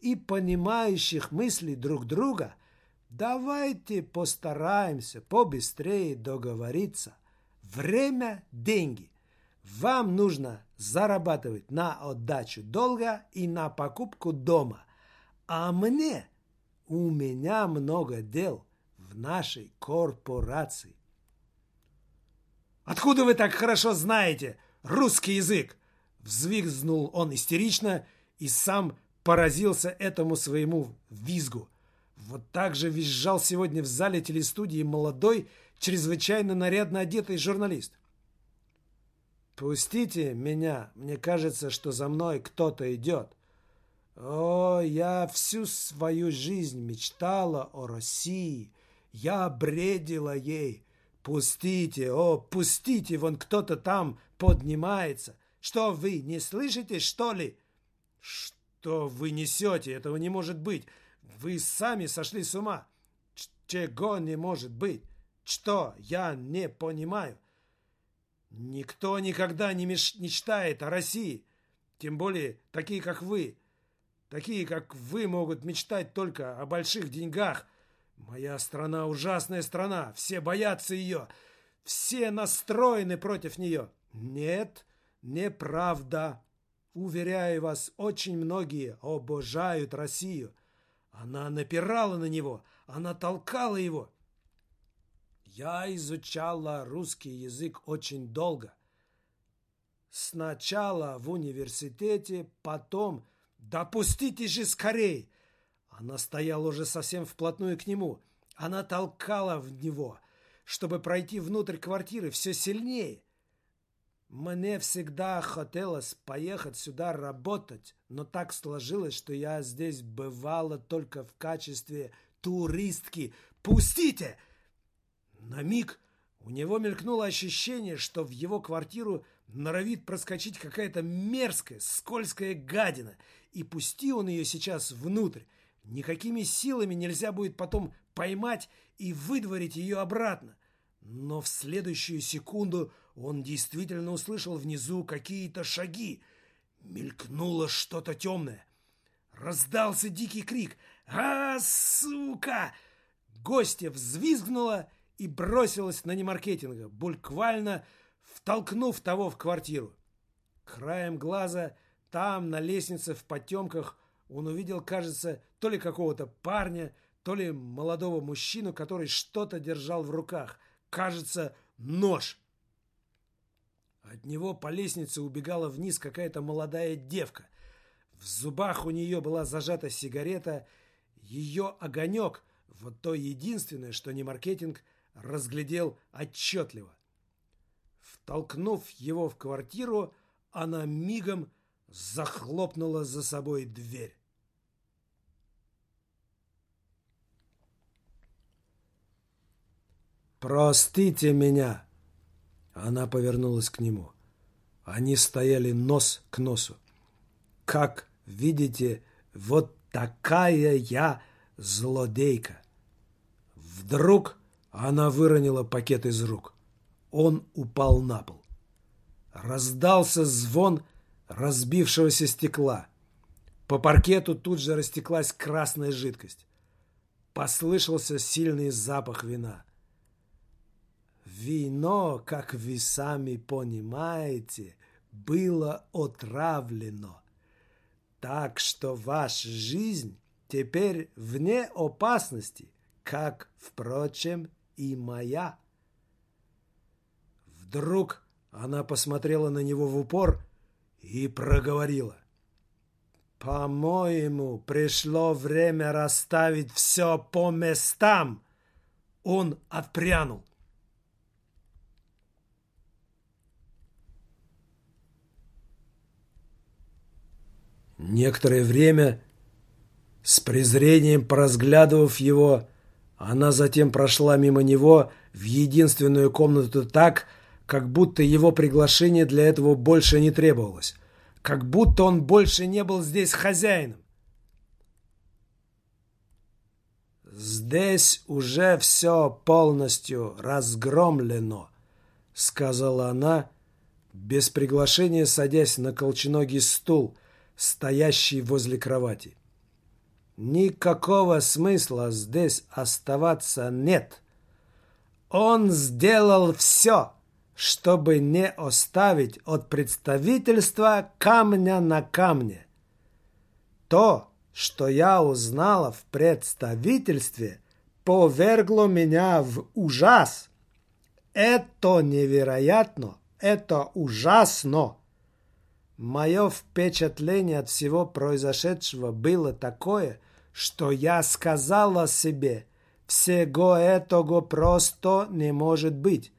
и понимающих мысли друг друга, давайте постараемся побыстрее договориться. Время – деньги. Вам нужно зарабатывать на отдачу долга и на покупку дома. А мне, у меня много дел в нашей корпорации. «Откуда вы так хорошо знаете русский язык?» Взвизгнул он истерично и сам поразился этому своему визгу. Вот так же визжал сегодня в зале телестудии молодой, чрезвычайно нарядно одетый журналист. «Пустите меня, мне кажется, что за мной кто-то идет. О, я всю свою жизнь мечтала о России, я бредила ей. Пустите, о, пустите, вон кто-то там поднимается. Что вы, не слышите, что ли?» «Что?» Вы несете? Этого не может быть. Вы сами сошли с ума. Чего не может быть? Что? Я не понимаю. Никто никогда не мечтает о России. Тем более такие, как вы. Такие, как вы, могут мечтать только о больших деньгах. Моя страна ужасная страна. Все боятся ее. Все настроены против нее. Нет, неправда. Уверяю вас, очень многие обожают Россию. Она напирала на него, она толкала его. Я изучала русский язык очень долго. Сначала в университете, потом... «Допустите же скорей!» Она стояла уже совсем вплотную к нему. Она толкала в него, чтобы пройти внутрь квартиры все сильнее. Мне всегда хотелось поехать сюда работать, но так сложилось, что я здесь бывала только в качестве туристки. Пустите! На миг у него мелькнуло ощущение, что в его квартиру норовит проскочить какая-то мерзкая, скользкая гадина, и пусти он ее сейчас внутрь, никакими силами нельзя будет потом поймать и выдворить ее обратно. Но в следующую секунду он действительно услышал внизу какие-то шаги. Мелькнуло что-то темное. Раздался дикий крик. «А, сука!» Гостья взвизгнула и бросилась на немаркетинга, буквально втолкнув того в квартиру. Краем глаза там, на лестнице, в потемках, он увидел, кажется, то ли какого-то парня, то ли молодого мужчину, который что-то держал в руках. Кажется, нож. От него по лестнице убегала вниз какая-то молодая девка. В зубах у нее была зажата сигарета. Ее огонек, вот то единственное, что не маркетинг, разглядел отчетливо. Втолкнув его в квартиру, она мигом захлопнула за собой дверь. «Простите меня!» Она повернулась к нему. Они стояли нос к носу. «Как видите, вот такая я злодейка!» Вдруг она выронила пакет из рук. Он упал на пол. Раздался звон разбившегося стекла. По паркету тут же растеклась красная жидкость. Послышался сильный запах вина. Вино, как вы сами понимаете, было отравлено. Так что ваша жизнь теперь вне опасности, как, впрочем, и моя. Вдруг она посмотрела на него в упор и проговорила. «По-моему, пришло время расставить все по местам!» Он отпрянул. Некоторое время, с презрением поразглядывав его, она затем прошла мимо него в единственную комнату так, как будто его приглашение для этого больше не требовалось, как будто он больше не был здесь хозяином. «Здесь уже все полностью разгромлено», — сказала она, без приглашения садясь на колченогий стул, стоящий возле кровати. «Никакого смысла здесь оставаться нет. Он сделал все, чтобы не оставить от представительства камня на камне. То, что я узнала в представительстве, повергло меня в ужас. Это невероятно, это ужасно. Мое впечатление от всего произошедшего было такое, что я сказала себе, всего этого просто не может быть.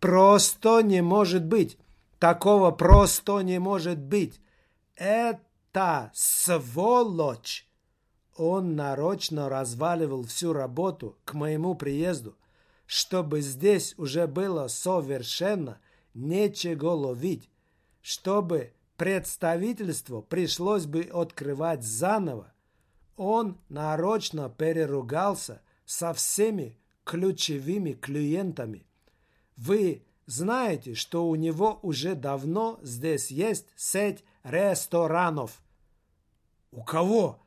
Просто не может быть. Такого просто не может быть. Это сволочь. Он нарочно разваливал всю работу к моему приезду, чтобы здесь уже было совершенно нечего ловить, чтобы представительство пришлось бы открывать заново. Он нарочно переругался со всеми ключевыми клиентами. Вы знаете, что у него уже давно здесь есть сеть ресторанов. У кого?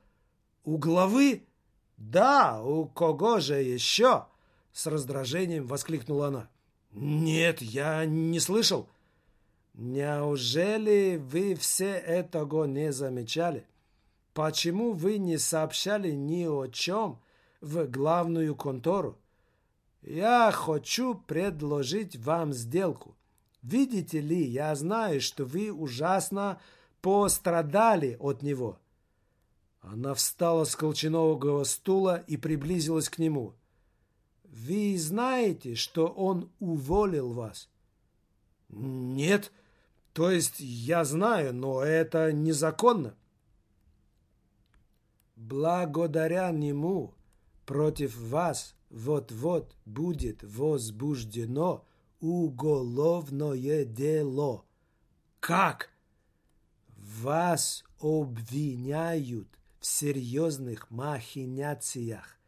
У главы? Да, у кого же еще? С раздражением воскликнула она. Нет, я не слышал. Неужели вы все этого не замечали? Почему вы не сообщали ни о чем в главную контору? Я хочу предложить вам сделку. Видите ли, я знаю, что вы ужасно пострадали от него. Она встала с колченогого стула и приблизилась к нему. Вы знаете, что он уволил вас? Нет, то есть я знаю, но это незаконно. Благодаря нему против вас вот-вот будет возбуждено уголовное дело. Как? Вас обвиняют в серьезных махинациях.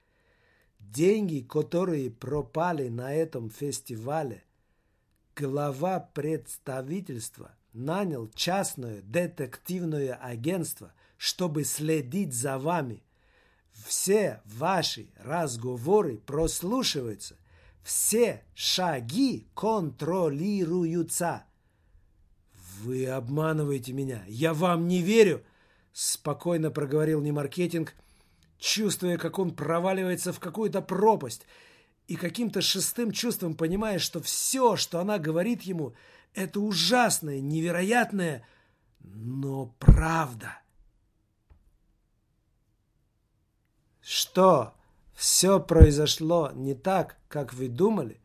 Деньги, которые пропали на этом фестивале, глава представительства нанял частное детективное агентство, чтобы следить за вами. Все ваши разговоры прослушиваются, все шаги контролируются. «Вы обманываете меня! Я вам не верю!» Спокойно проговорил Немаркетинг, чувствуя, как он проваливается в какую-то пропасть и каким-то шестым чувством понимая, что все, что она говорит ему, это ужасное, невероятное, но правда. Что, все произошло не так, как вы думали?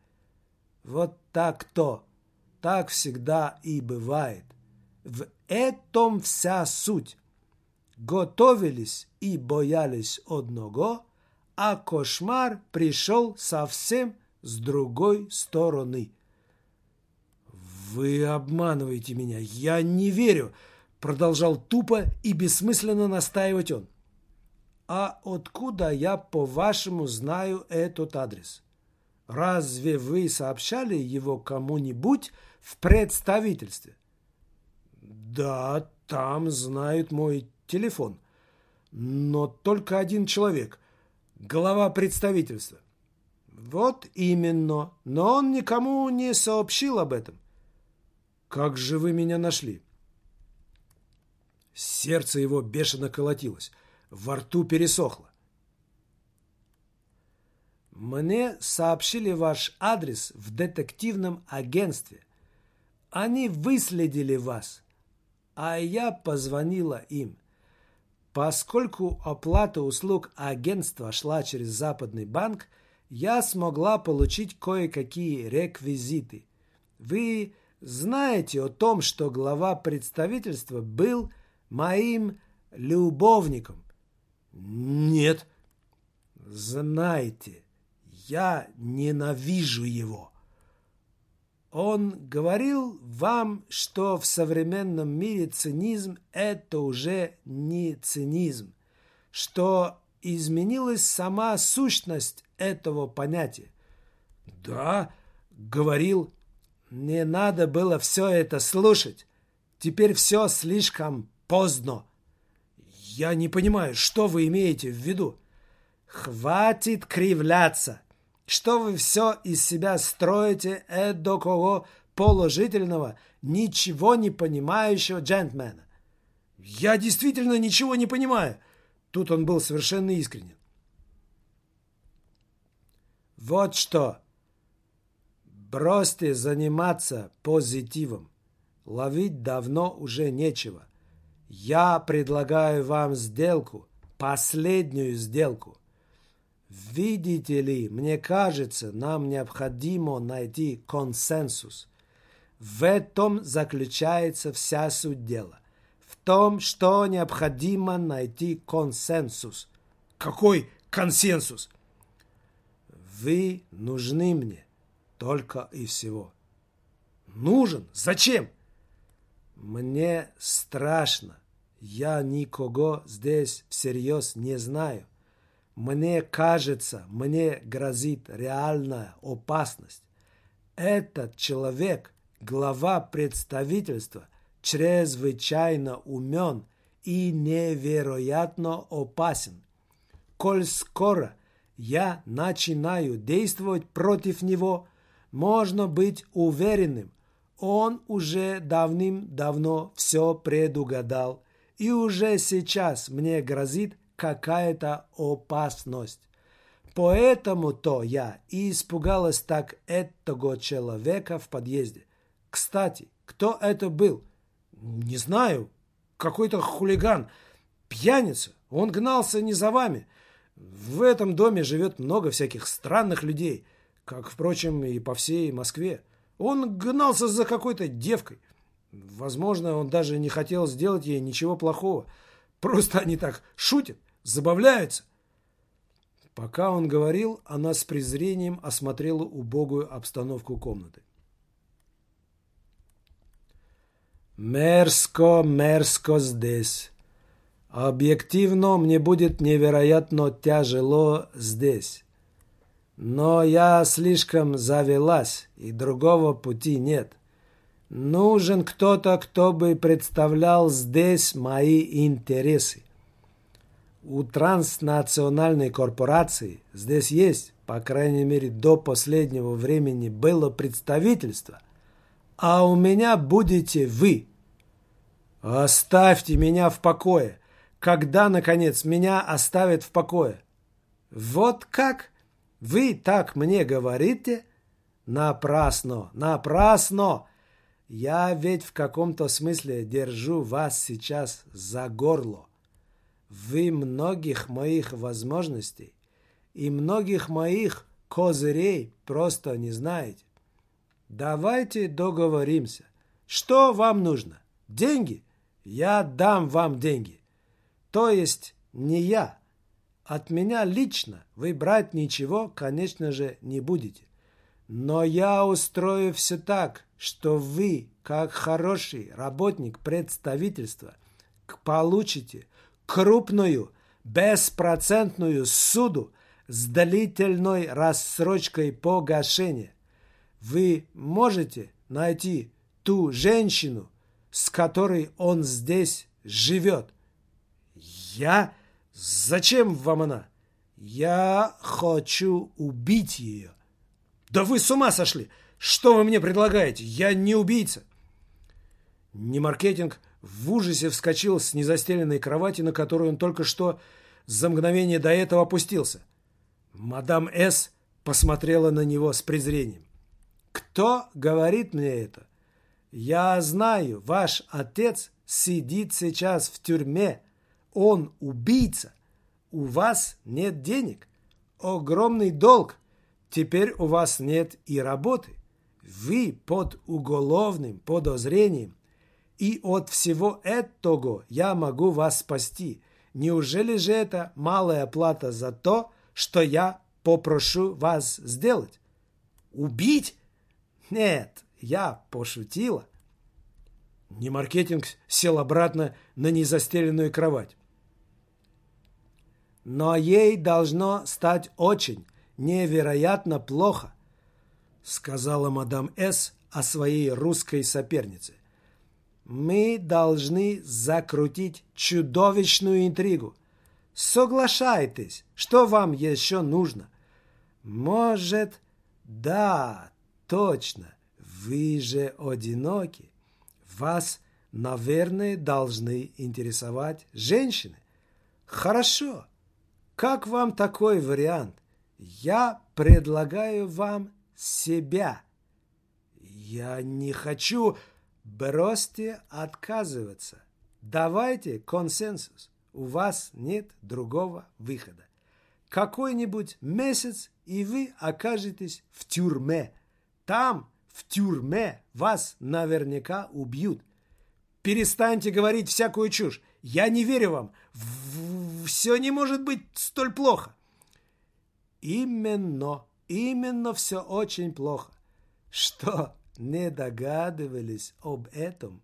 Вот так-то. Так всегда и бывает. В этом вся суть. Готовились и боялись одного, а кошмар пришел совсем с другой стороны. «Вы обманываете меня, я не верю!» Продолжал тупо и бессмысленно настаивать он. «А откуда я, по-вашему, знаю этот адрес? Разве вы сообщали его кому-нибудь в представительстве. Да, там знают мой телефон. Но только один человек. Глава представительства. Вот именно. Но он никому не сообщил об этом. Как же вы меня нашли? Сердце его бешено колотилось. Во рту пересохло. Мне сообщили ваш адрес в детективном агентстве – они выследили вас, а я позвонила им. Поскольку оплата услуг агентства шла через Западный банк, я смогла получить кое-какие реквизиты. Вы знаете о том, что глава представительства был моим любовником? Нет. Знаете, я ненавижу его. Он говорил вам, что в современном мире цинизм – это уже не цинизм, что изменилась сама сущность этого понятия. Да, говорил, не надо было все это слушать. Теперь все слишком поздно. Я не понимаю, что вы имеете в виду? Хватит кривляться. Что вы все из себя строите эдакого положительного, ничего не понимающего джентльмена? Я действительно ничего не понимаю. Тут он был совершенно искренен. Вот что. Бросьте заниматься позитивом. Ловить давно уже нечего. Я предлагаю вам сделку, последнюю сделку. Видите ли, мне кажется, нам необходимо найти консенсус. В этом заключается вся суть дела. В том, что необходимо найти консенсус. Какой консенсус? Вы нужны мне только и всего. Нужен? Зачем? Мне страшно. Я никого здесь всерьез не знаю. Мне кажется, мне грозит реальная опасность. Этот человек, глава представительства, чрезвычайно умен и невероятно опасен. Коль скоро я начинаю действовать против него, можно быть уверенным, он уже давным-давно все предугадал, и уже сейчас мне грозит какая-то опасность. Поэтому-то я и испугалась так этого человека в подъезде. Кстати, кто это был? Не знаю. Какой-то хулиган. Пьяница. Он гнался не за вами. В этом доме живет много всяких странных людей, как, впрочем, и по всей Москве. Он гнался за какой-то девкой. Возможно, он даже не хотел сделать ей ничего плохого. Просто они так шутят, забавляются. Пока он говорил, она с презрением осмотрела убогую обстановку комнаты. Мерзко, мерзко здесь. Объективно мне будет невероятно тяжело здесь. Но я слишком завелась, и другого пути нет. Нужен кто-то, кто бы представлял здесь мои интересы. У транснациональной корпорации здесь есть, по крайней мере до последнего времени, было представительство – а у меня будете вы. Оставьте меня в покое. Когда, наконец, меня оставят в покое? Вот как? Вы так мне говорите? Напрасно, напрасно! Я ведь в каком-то смысле держу вас сейчас за горло. Вы многих моих возможностей и многих моих козырей просто не знаете. Давайте договоримся. Что вам нужно? Деньги? Я дам вам деньги. То есть не я. От меня лично вы брать ничего, конечно же, не будете. Но я устрою все так, что вы, как хороший работник представительства, получите крупную беспроцентную суду с длительной рассрочкой погашения вы можете найти ту женщину, с которой он здесь живет. Я? Зачем вам она? Я хочу убить ее. Да вы с ума сошли! Что вы мне предлагаете? Я не убийца. Не маркетинг в ужасе вскочил с незастеленной кровати, на которую он только что за мгновение до этого опустился. Мадам С. посмотрела на него с презрением. Кто говорит мне это? Я знаю, ваш отец сидит сейчас в тюрьме. Он убийца. У вас нет денег. Огромный долг. Теперь у вас нет и работы. Вы под уголовным подозрением. И от всего этого я могу вас спасти. Неужели же это малая плата за то, что я попрошу вас сделать? Убить? Нет, я пошутила. Не маркетинг сел обратно на незастеленную кровать. Но ей должно стать очень, невероятно плохо, сказала мадам С. о своей русской сопернице. Мы должны закрутить чудовищную интригу. Соглашайтесь, что вам еще нужно? Может, да, Точно, вы же одиноки. Вас, наверное, должны интересовать женщины. Хорошо. Как вам такой вариант? Я предлагаю вам себя. Я не хочу... Бросьте отказываться. Давайте консенсус. У вас нет другого выхода. Какой-нибудь месяц, и вы окажетесь в тюрьме. Там, в тюрьме, вас наверняка убьют. Перестаньте говорить всякую чушь. Я не верю вам. Все не может быть столь плохо. Именно, именно все очень плохо. Что, не догадывались об этом?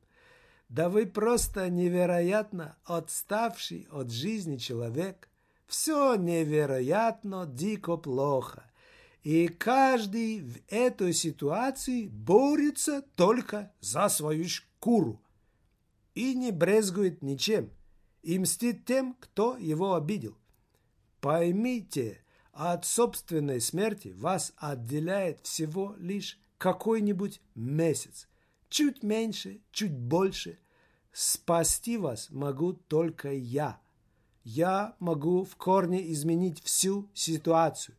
Да вы просто невероятно отставший от жизни человек. Все невероятно дико плохо. И каждый в этой ситуации борется только за свою шкуру и не брезгует ничем, и мстит тем, кто его обидел. Поймите, от собственной смерти вас отделяет всего лишь какой-нибудь месяц. Чуть меньше, чуть больше. Спасти вас могу только я. Я могу в корне изменить всю ситуацию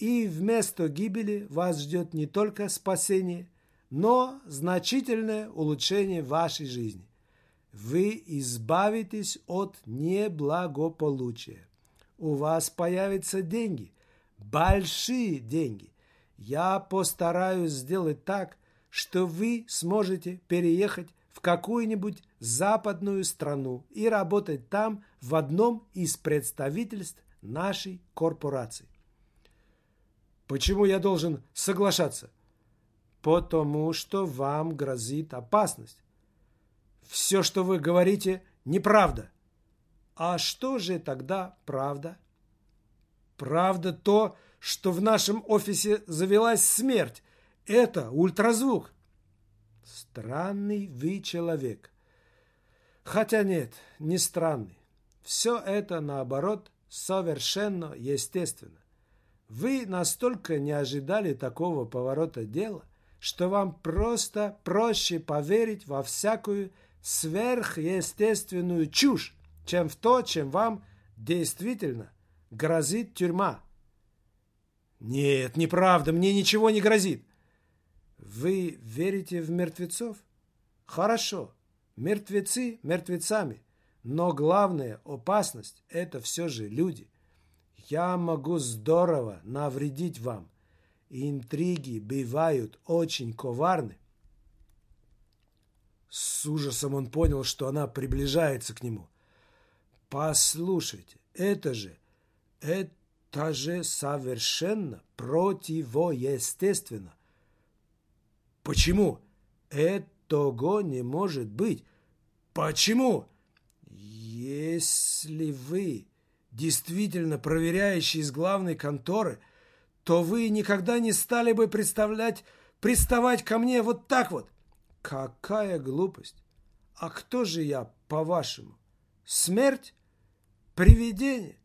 и вместо гибели вас ждет не только спасение, но значительное улучшение вашей жизни. Вы избавитесь от неблагополучия. У вас появятся деньги, большие деньги. Я постараюсь сделать так, что вы сможете переехать в какую-нибудь западную страну и работать там в одном из представительств нашей корпорации. Почему я должен соглашаться? Потому что вам грозит опасность. Все, что вы говорите, неправда. А что же тогда правда? Правда то, что в нашем офисе завелась смерть. Это ультразвук. Странный вы человек. Хотя нет, не странный. Все это, наоборот, совершенно естественно. Вы настолько не ожидали такого поворота дела, что вам просто проще поверить во всякую сверхъестественную чушь, чем в то, чем вам действительно грозит тюрьма. Нет, неправда, мне ничего не грозит. Вы верите в мертвецов? Хорошо, мертвецы мертвецами, но главная опасность – это все же люди. Я могу здорово навредить вам. Интриги бывают очень коварны. С ужасом он понял, что она приближается к нему. Послушайте, это же, это же совершенно противоестественно. Почему? Этого не может быть. Почему? Если вы действительно проверяющий из главной конторы, то вы никогда не стали бы представлять, приставать ко мне вот так вот. Какая глупость! А кто же я, по-вашему? Смерть? Привидение?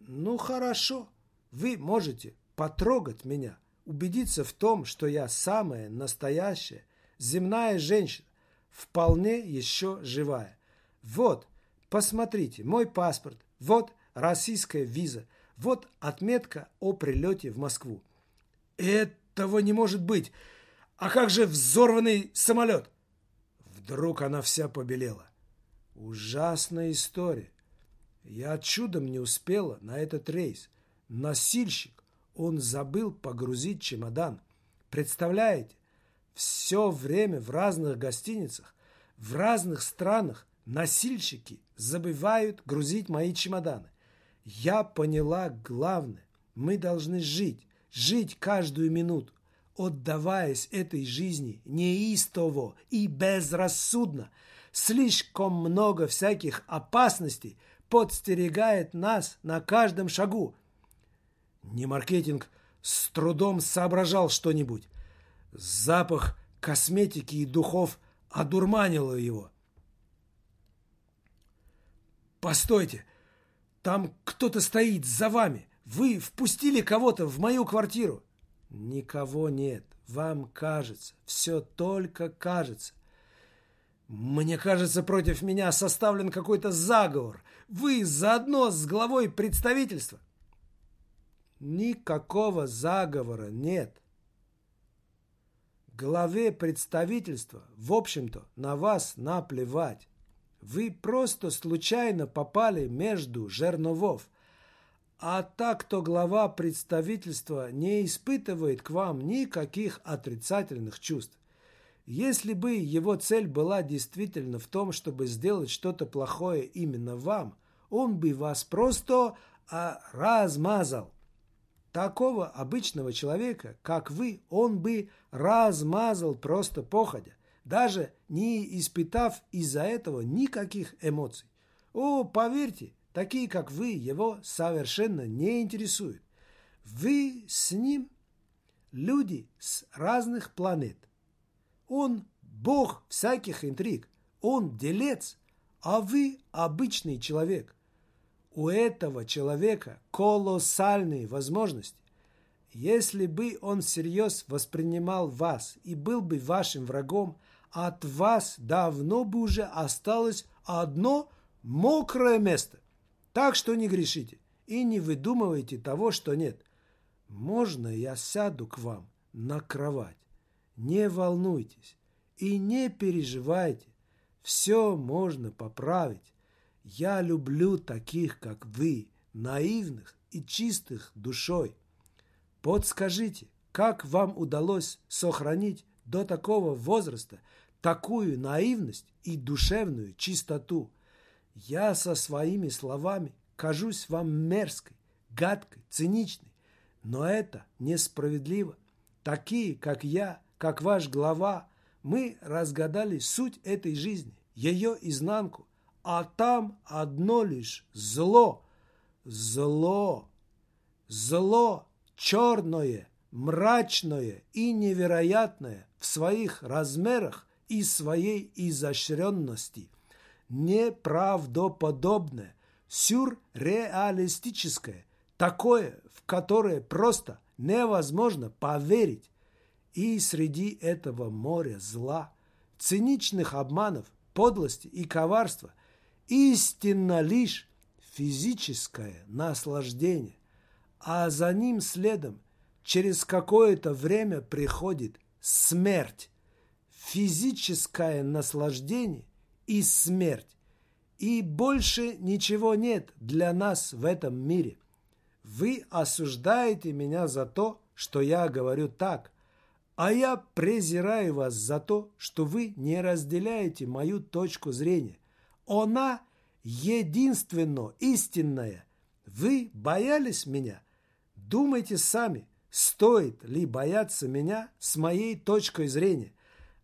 Ну, хорошо. Вы можете потрогать меня, убедиться в том, что я самая настоящая земная женщина, вполне еще живая. Вот, посмотрите, мой паспорт, вот российская виза, вот отметка о прилете в Москву. Этого не может быть. А как же взорванный самолет? Вдруг она вся побелела. Ужасная история. Я чудом не успела на этот рейс. Носильщик, он забыл погрузить чемодан. Представляете? Все время в разных гостиницах, в разных странах носильщики забывают грузить мои чемоданы. Я поняла главное. Мы должны жить, жить каждую минуту отдаваясь этой жизни неистово и безрассудно. Слишком много всяких опасностей подстерегает нас на каждом шагу. Не маркетинг с трудом соображал что-нибудь. Запах косметики и духов одурманил его. «Постойте! Там кто-то стоит за вами! Вы впустили кого-то в мою квартиру!» Никого нет. Вам кажется. Все только кажется. Мне кажется, против меня составлен какой-то заговор. Вы заодно с главой представительства. Никакого заговора нет. Главе представительства, в общем-то, на вас наплевать. Вы просто случайно попали между жерновов – а так, то глава представительства не испытывает к вам никаких отрицательных чувств. Если бы его цель была действительно в том, чтобы сделать что-то плохое именно вам, он бы вас просто а, размазал. Такого обычного человека, как вы, он бы размазал просто походя, даже не испытав из-за этого никаких эмоций. О, поверьте, такие как вы, его совершенно не интересуют. Вы с ним люди с разных планет. Он бог всяких интриг, он делец, а вы обычный человек. У этого человека колоссальные возможности. Если бы он всерьез воспринимал вас и был бы вашим врагом, от вас давно бы уже осталось одно мокрое место. Так что не грешите и не выдумывайте того, что нет. Можно я сяду к вам на кровать? Не волнуйтесь и не переживайте. Все можно поправить. Я люблю таких, как вы, наивных и чистых душой. Подскажите, как вам удалось сохранить до такого возраста такую наивность и душевную чистоту? Я со своими словами кажусь вам мерзкой, гадкой, циничной, но это несправедливо. Такие, как я, как ваш глава, мы разгадали суть этой жизни. ее изнанку, а там одно лишь зло, зло, зло черное, мрачное и невероятное в своих размерах и своей изощренности, неправдоподобное, сюрреалистическое, такое, в которое просто невозможно поверить. И среди этого моря зла, циничных обманов, подлости и коварства истинно лишь физическое наслаждение, а за ним следом через какое-то время приходит смерть, физическое наслаждение и смерть. И больше ничего нет для нас в этом мире. Вы осуждаете меня за то, что я говорю так, а я презираю вас за то, что вы не разделяете мою точку зрения. Она единственно истинная. Вы боялись меня? Думайте сами, стоит ли бояться меня с моей точкой зрения.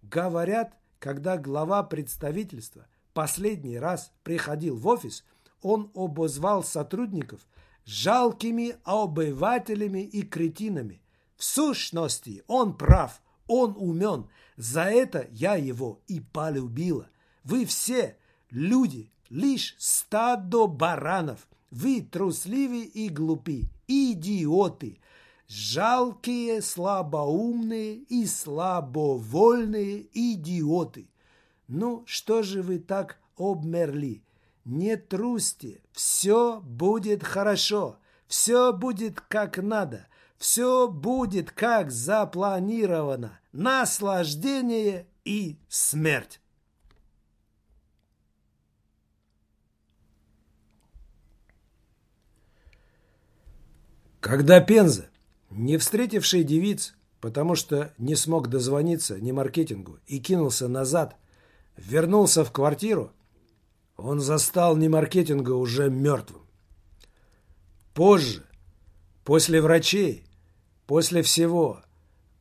Говорят, когда глава представительства последний раз приходил в офис, он обозвал сотрудников жалкими обывателями и кретинами. В сущности, он прав, он умен. За это я его и полюбила. Вы все люди, лишь стадо баранов. Вы трусливы и глупы, идиоты, жалкие, слабоумные и слабовольные идиоты. Ну, что же вы так обмерли? Не трусьте, все будет хорошо, все будет как надо, все будет как запланировано. Наслаждение и смерть. Когда Пенза, не встретивший девиц, потому что не смог дозвониться ни маркетингу и кинулся назад, вернулся в квартиру, он застал не маркетинга уже мертвым. Позже, после врачей, после всего,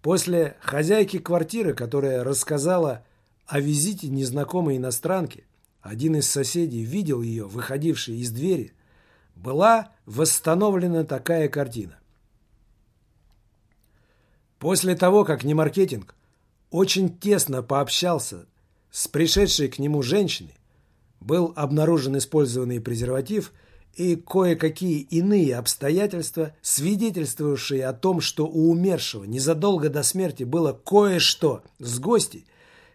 после хозяйки квартиры, которая рассказала о визите незнакомой иностранки, один из соседей видел ее, выходившей из двери, была восстановлена такая картина. После того, как Немаркетинг очень тесно пообщался с пришедшей к нему женщиной, был обнаружен использованный презерватив и кое-какие иные обстоятельства, свидетельствовавшие о том, что у умершего незадолго до смерти было кое-что с гостей.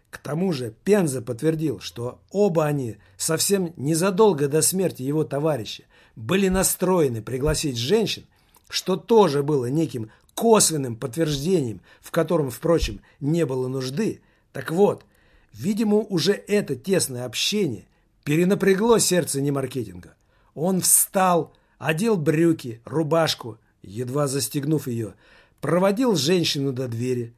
К тому же Пенза подтвердил, что оба они совсем незадолго до смерти его товарища были настроены пригласить женщин, что тоже было неким косвенным подтверждением, в котором, впрочем, не было нужды. Так вот, видимо, уже это тесное общение Перенапрягло сердце немаркетинга. Он встал, одел брюки, рубашку, едва застегнув ее, проводил женщину до двери.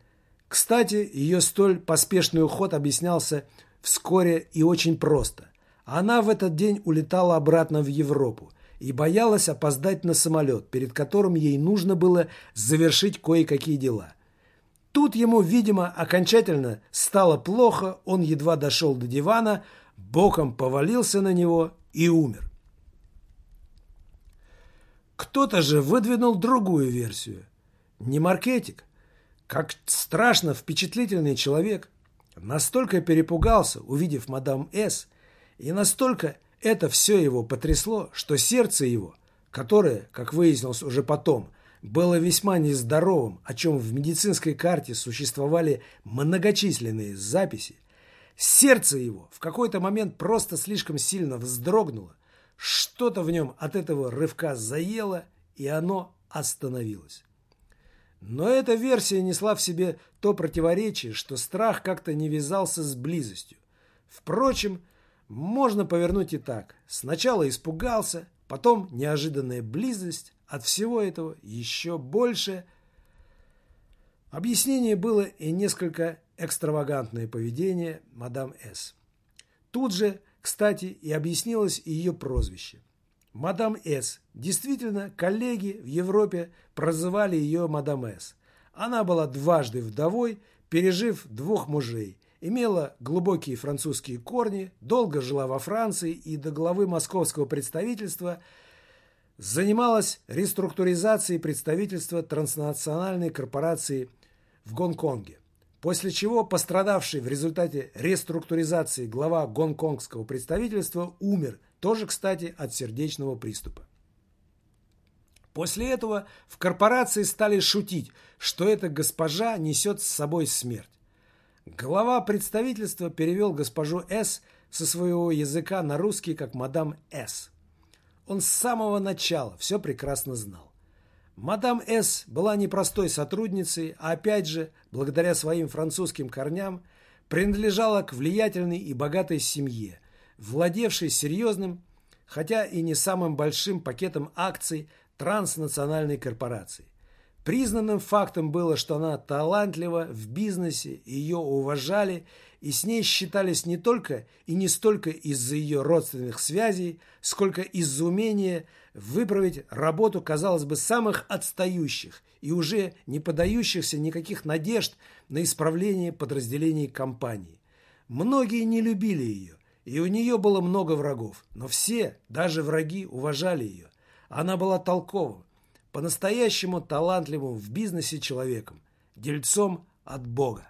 Кстати, ее столь поспешный уход объяснялся вскоре и очень просто. Она в этот день улетала обратно в Европу и боялась опоздать на самолет, перед которым ей нужно было завершить кое-какие дела. Тут ему, видимо, окончательно стало плохо, он едва дошел до дивана, боком повалился на него и умер. Кто-то же выдвинул другую версию. Не маркетик, как страшно впечатлительный человек, настолько перепугался, увидев мадам С, и настолько это все его потрясло, что сердце его, которое, как выяснилось уже потом, было весьма нездоровым, о чем в медицинской карте существовали многочисленные записи, Сердце его в какой-то момент просто слишком сильно вздрогнуло. Что-то в нем от этого рывка заело, и оно остановилось. Но эта версия несла в себе то противоречие, что страх как-то не вязался с близостью. Впрочем, можно повернуть и так. Сначала испугался, потом неожиданная близость, от всего этого еще больше. Объяснение было и несколько экстравагантное поведение мадам С. Тут же, кстати, и объяснилось ее прозвище. Мадам С. Действительно, коллеги в Европе прозывали ее мадам С. Она была дважды вдовой, пережив двух мужей, имела глубокие французские корни, долго жила во Франции и до главы московского представительства занималась реструктуризацией представительства транснациональной корпорации в Гонконге. После чего пострадавший в результате реструктуризации глава гонконгского представительства умер, тоже, кстати, от сердечного приступа. После этого в корпорации стали шутить, что эта госпожа несет с собой смерть. Глава представительства перевел госпожу С. со своего языка на русский как мадам С. Он с самого начала все прекрасно знал. Мадам С. была непростой сотрудницей, а опять же, благодаря своим французским корням, принадлежала к влиятельной и богатой семье, владевшей серьезным, хотя и не самым большим пакетом акций транснациональной корпорации. Признанным фактом было, что она талантлива в бизнесе, ее уважали и с ней считались не только и не столько из-за ее родственных связей, сколько из-за умения выправить работу, казалось бы, самых отстающих и уже не подающихся никаких надежд на исправление подразделений компании. Многие не любили ее, и у нее было много врагов, но все, даже враги, уважали ее. Она была толковым, по-настоящему талантливым в бизнесе человеком, дельцом от Бога.